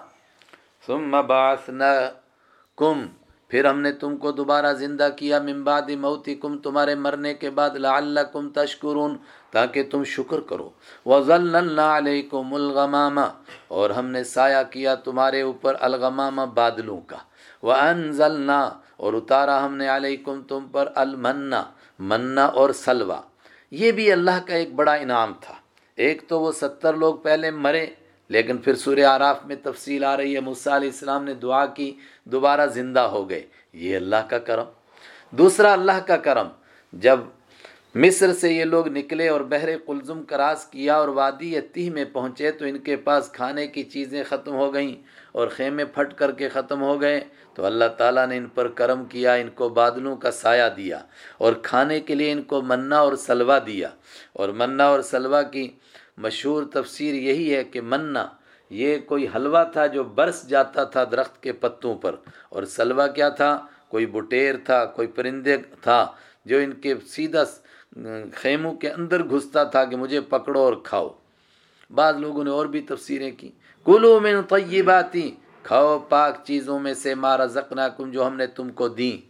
ثم بعثناکم، پھر ہم نے تم کو دوبارہ زندہ کیا۔ من بعد موتکم، تمہارے مرنے کے بعد لعلکم تشکرون، تاکہ تم شکر کرو۔ وظللنا علیکم الغمام، اور ہم نے سایہ کیا تمہارے اوپر الغمام بادلوں کا۔ وانزلنا اور اتارا ہم نے علیکم تم پر المنا، منا اور سلوا یہ بھی اللہ کا ایک بڑا انعام تھا۔ ایک تو وہ ستر لوگ پہلے مرے، لیکن پھر سورہ آراف میں تفصیل آ رہی ہے، موسیٰ علیہ السلام نے دعا کی، دوبارہ زندہ ہو گئے۔ یہ اللہ کا کرم۔ دوسرا اللہ کا کرم، جب مصر سے یہ لوگ نکلے اور بحر قلزم کراس کیا اور وادی تیہ میں پہنچے، تو ان کے پاس کھانے کی چیزیں ختم ہو گئیں اور خیمے پھٹ کر کے ختم ہو گئے۔ تو اللہ تعالیٰ نے ان پر کرم کیا، ان کو بادلوں کا سایہ دیا اور کھانے کے لیے ان کو منا اور سلوا دیا۔ اور منا اور سلوا کی مشہور تفسیر یہی ہے کہ منا، یہ کوئی حلوہ تھا جو برس جاتا تھا درخت کے پتوں پر۔ اور سلوا کیا تھا؟ کوئی بٹیر تھا، کوئی پرندے تھا جو ان کے سیدھا خیموں کے اندر گھستا تھا کہ مجھے پکڑو اور کھاؤ۔ بعض لوگوں نے اور بھی تفسیریں کی۔ کلو میں طیباتی، کھاؤ پاک چیزوں میں سے مارا زکنا کم جو ہم نے تم کو دیں۔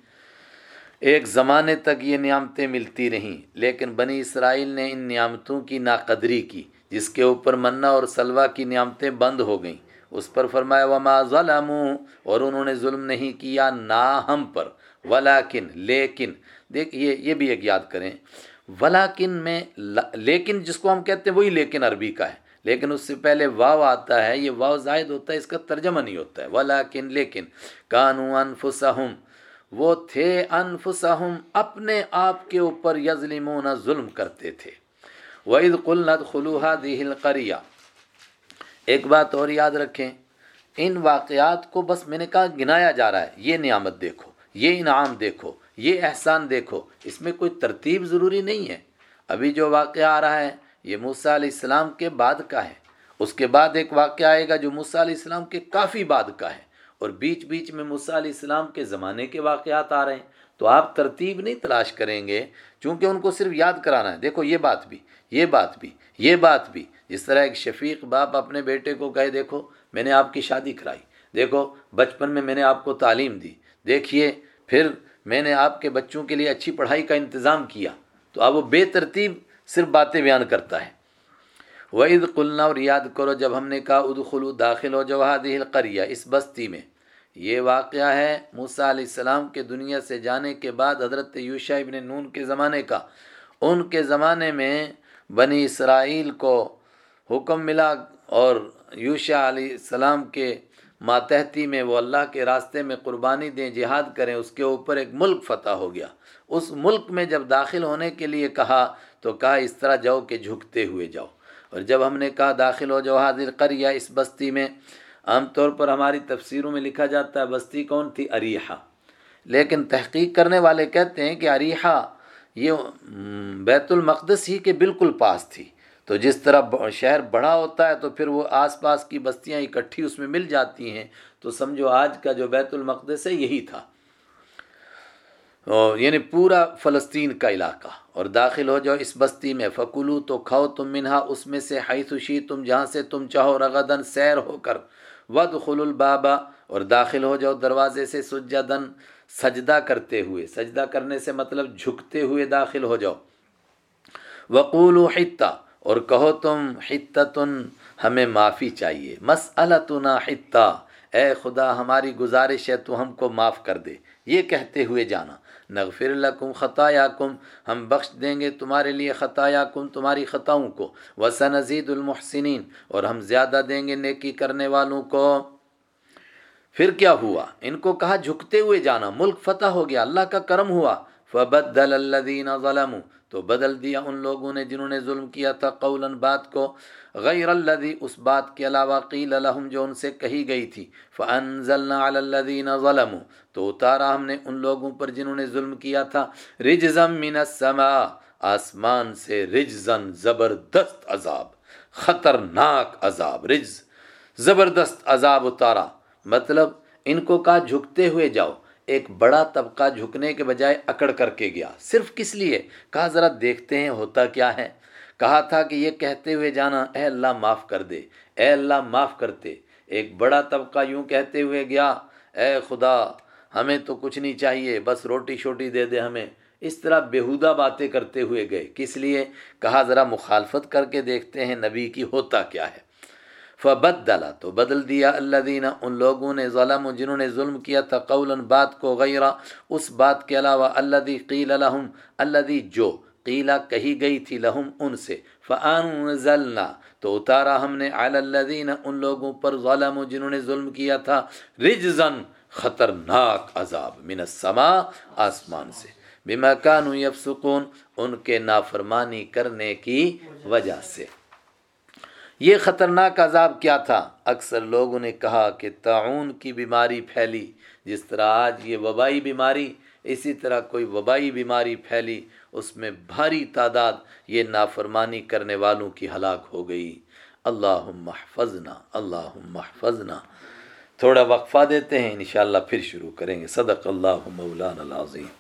ایک زمانے تک یہ نعمتیں ملتی رہیں، لیکن بنی اسرائیل نے ان نعمتوں کی ناقدری کی۔ جس کے اوپر منا اور سلوا کی نعمتیں بند ہو گئیں۔ اس پر فرمایا، وما ظلموا، اور انہوں نے ظلم نہیں کیا نہ ہم پر۔ ولاکن لیکن، دیکھ، یہ یہ بھی ایک یاد کریں۔ ولاکن میں، لیکن جس کو ہم کہتے ہیں، وہی لیکن عربی کا ہے۔ لیکن اس سے پہلے واو آتا ہے، یہ واو زائد ہوتا ہے، اس کا ترجمہ نہیں ہوتا ہے۔ ولاکن لیکن کانو انفسہم، وہ تھے انفسہم، اپنے آپ کے اوپر یظلمون، ظلم کرتے تھے۔ وَإِذْ قُلْنَا ادْخُلُوا هَذِهِ الْقَرِيَةَ۔ ایک بات اور یاد رکھیں، ان واقعات کو بس میں نے کہا گنایا جا رہا ہے۔ یہ نعمت دیکھو، یہ انعام دیکھو، یہ احسان دیکھو۔ اس میں کوئی ترتیب ضروری نہیں ہے۔ ابھی جو واقعہ آ رہا ہے، یہ موسیٰ علیہ السلام کے بعد کا ہے۔ اس کے بعد ایک واقعہ آئے گا جو موسیٰ علیہ السلام کے کافی بعد کا ہے۔ اور بیچ بیچ میں موسیٰ علیہ السلام کے زمانے کے واقعات آ رہے ہیں۔ تو آپ ترتیب نہیں تلاش کریں گے چونکہ ان کو صرف یاد کرانا ہے۔ دیکھو، یہ بات بھی، یہ بات بھی، یہ بات بھی۔ جس طرح ایک شفیق باپ اپنے بیٹے کو کہے، دیکھو، میں نے آپ کی شادی کرائی۔ دیکھو، بچپن میں میں نے آپ کو تعلیم دی۔ دیکھیے، پھر میں نے آپ کے بچوں کے لیے اچھی پڑھائی کا انتظام کیا۔ تو اب وہ بے ترتیب صرف باتیں بیان کرتا ہے۔ وعید قلنا اور یاد کرو، جب ہم نے کہا ادخلو داخل ہو جوہاد القریہ اس بستی میں۔ یہ واقعہ ہے موسیٰ علیہ السلام کے دنیا سے جانے کے بعد حضرت یوشا ابن نون کے زمانے کا۔ ان کے زمانے میں بنی اسرائیل کو حکم ملا اور یوشا علیہ السلام کے ماتحتی میں وہ اللہ کے راستے میں قربانی دیں، جہاد کریں، اس کے اوپر ایک ملک فتح ہو گیا۔ اس ملک میں جب داخل ہونے کے لیے کہا تو کہا اس طرح جاؤ کہ جھکتے ہوئے جاؤ۔ اور جب ہم نے کہا داخل ہو جاؤ حاضر قریہ اس بستی میں عام طور پر ہماری تفسیروں میں لکھا جاتا ہے، بستی کون تھی؟ اریحا۔ لیکن تحقیق کرنے والے کہتے ہیں کہ اریحا یہ بیت المقدس ہی کے بالکل پاس تھی۔ تو جس طرح شہر بڑا ہوتا ہے، تو پھر وہ آس پاس کی بستیاں اکٹھی اس میں مل جاتی ہیں۔ تو سمجھو، آج کا جو بیت المقدس ہے، یہی تھا۔ یعنی پورا فلسطین کا علاقہ۔ اور داخل ہو جاؤ اس بستی میں، فکلو تو کھاؤ تم منہا، اس میں سے حیثی تم جہاں سے تم چاہو رغدن سیر ہو کر۔ ود خل البابا اور داخل ہو جاؤ دروازے سے سجدن سجدہ کرتے ہوئے۔ سجدہ کرنے سے مطلب جھکتے ہوئے داخل ہو جاؤ۔ وقول و حتہ اور کہو تم حتتن ہمیں معافی چاہیے۔ مسلطنا حتہ اے خدا، ہماری گزارش ہے تو ہم کو معاف کر دے۔ یہ کہتے ہوئے جانا۔ نغفر لکم خطایا کم ہم بخش دیں گے تمہارے لیے خطایا کم تمہاری خطاؤں کو۔ وسن عزید المحسنین، اور ہم زیادہ دیں گے نیکی کرنے والوں کو۔ پھر کیا ہوا؟ ان کو کہا، جھکتے ہوئے جانا۔ ملک فتح ہو گیا، اللہ کا کرم ہوا۔ فبدل الذین ظلموا، تو بدل دیا ان لوگوں نے جنہوں نے ظلم کیا تھا قولا بات کو، غیر الذی، اس بات کے علاوہ قیل لہم جو ان سے کہی گئی تھی، فانزلنا علی الذین ظلموا، تو اتارا ہم نے ان لوگوں پر جنہوں نے ظلم کیا تھا رجزم من السماء، آسمان سے رجزن زبردست عذاب، خطرناک عذاب، رجز، زبردست عذاب اتارا مطلب ان کو کہا جھکتے ہوئے جاؤ ایک بڑا طبقہ جھکنے کے بجائے اکڑ کر کے گیا۔ صرف کس لیے؟ کہا، ذرا دیکھتے ہیں ہوتا کیا ہے۔ کہا تھا کہ یہ کہتے ہوئے جانا، اے اللہ معاف کر دے، اے اللہ معاف کرتے۔ ایک بڑا طبقہ یوں کہتے ہوئے گیا، اے خدا، ہمیں تو کچھ نہیں چاہیے، بس روٹی شوٹی دے دے ہمیں۔ اس طرح بیہودہ باتیں کرتے ہوئے گئے۔ کس لیے؟ کہا، ذرا مخالفت کر کے دیکھتے ہیں نبی کی ہوتا کیا ہے۔ فبد دلا تو بدل دیا اللہ دینا ان لوگوں نے ظلم جنہوں نے ظلم کیا تھا قول بات کو غیرہ اس بات کے علاوہ اللہ دی قیل الحم اللہ دی جو قیلا کہی گئی تھی لہم، ان سے۔ فانزلنا، تو اتارا ہم نے، علی ان لوگوں پر ظلم جنہوں نے ظلم کیا تھا رجزن خطرناک عذاب، من السماء، آسمان سے۔ بما کانوا یفسقون، ان کے نافرمانی کرنے کی وجہ سے۔ یہ خطرناک عذاب کیا تھا؟ اکثر لوگوں نے کہا کہ تعاون کی بیماری پھیلی، جس طرح آج یہ وبائی بیماری، اسی طرح کوئی وبائی بیماری پھیلی، اس میں بھاری تعداد یہ نافرمانی کرنے والوں کی ہلاک ہو گئی۔ اللہ محفظنا اللہ محفظنا تھوڑا وقفہ دیتے ہیں، انشاءاللہ پھر شروع کریں گے۔ صدق اللہ مولانا العظیم۔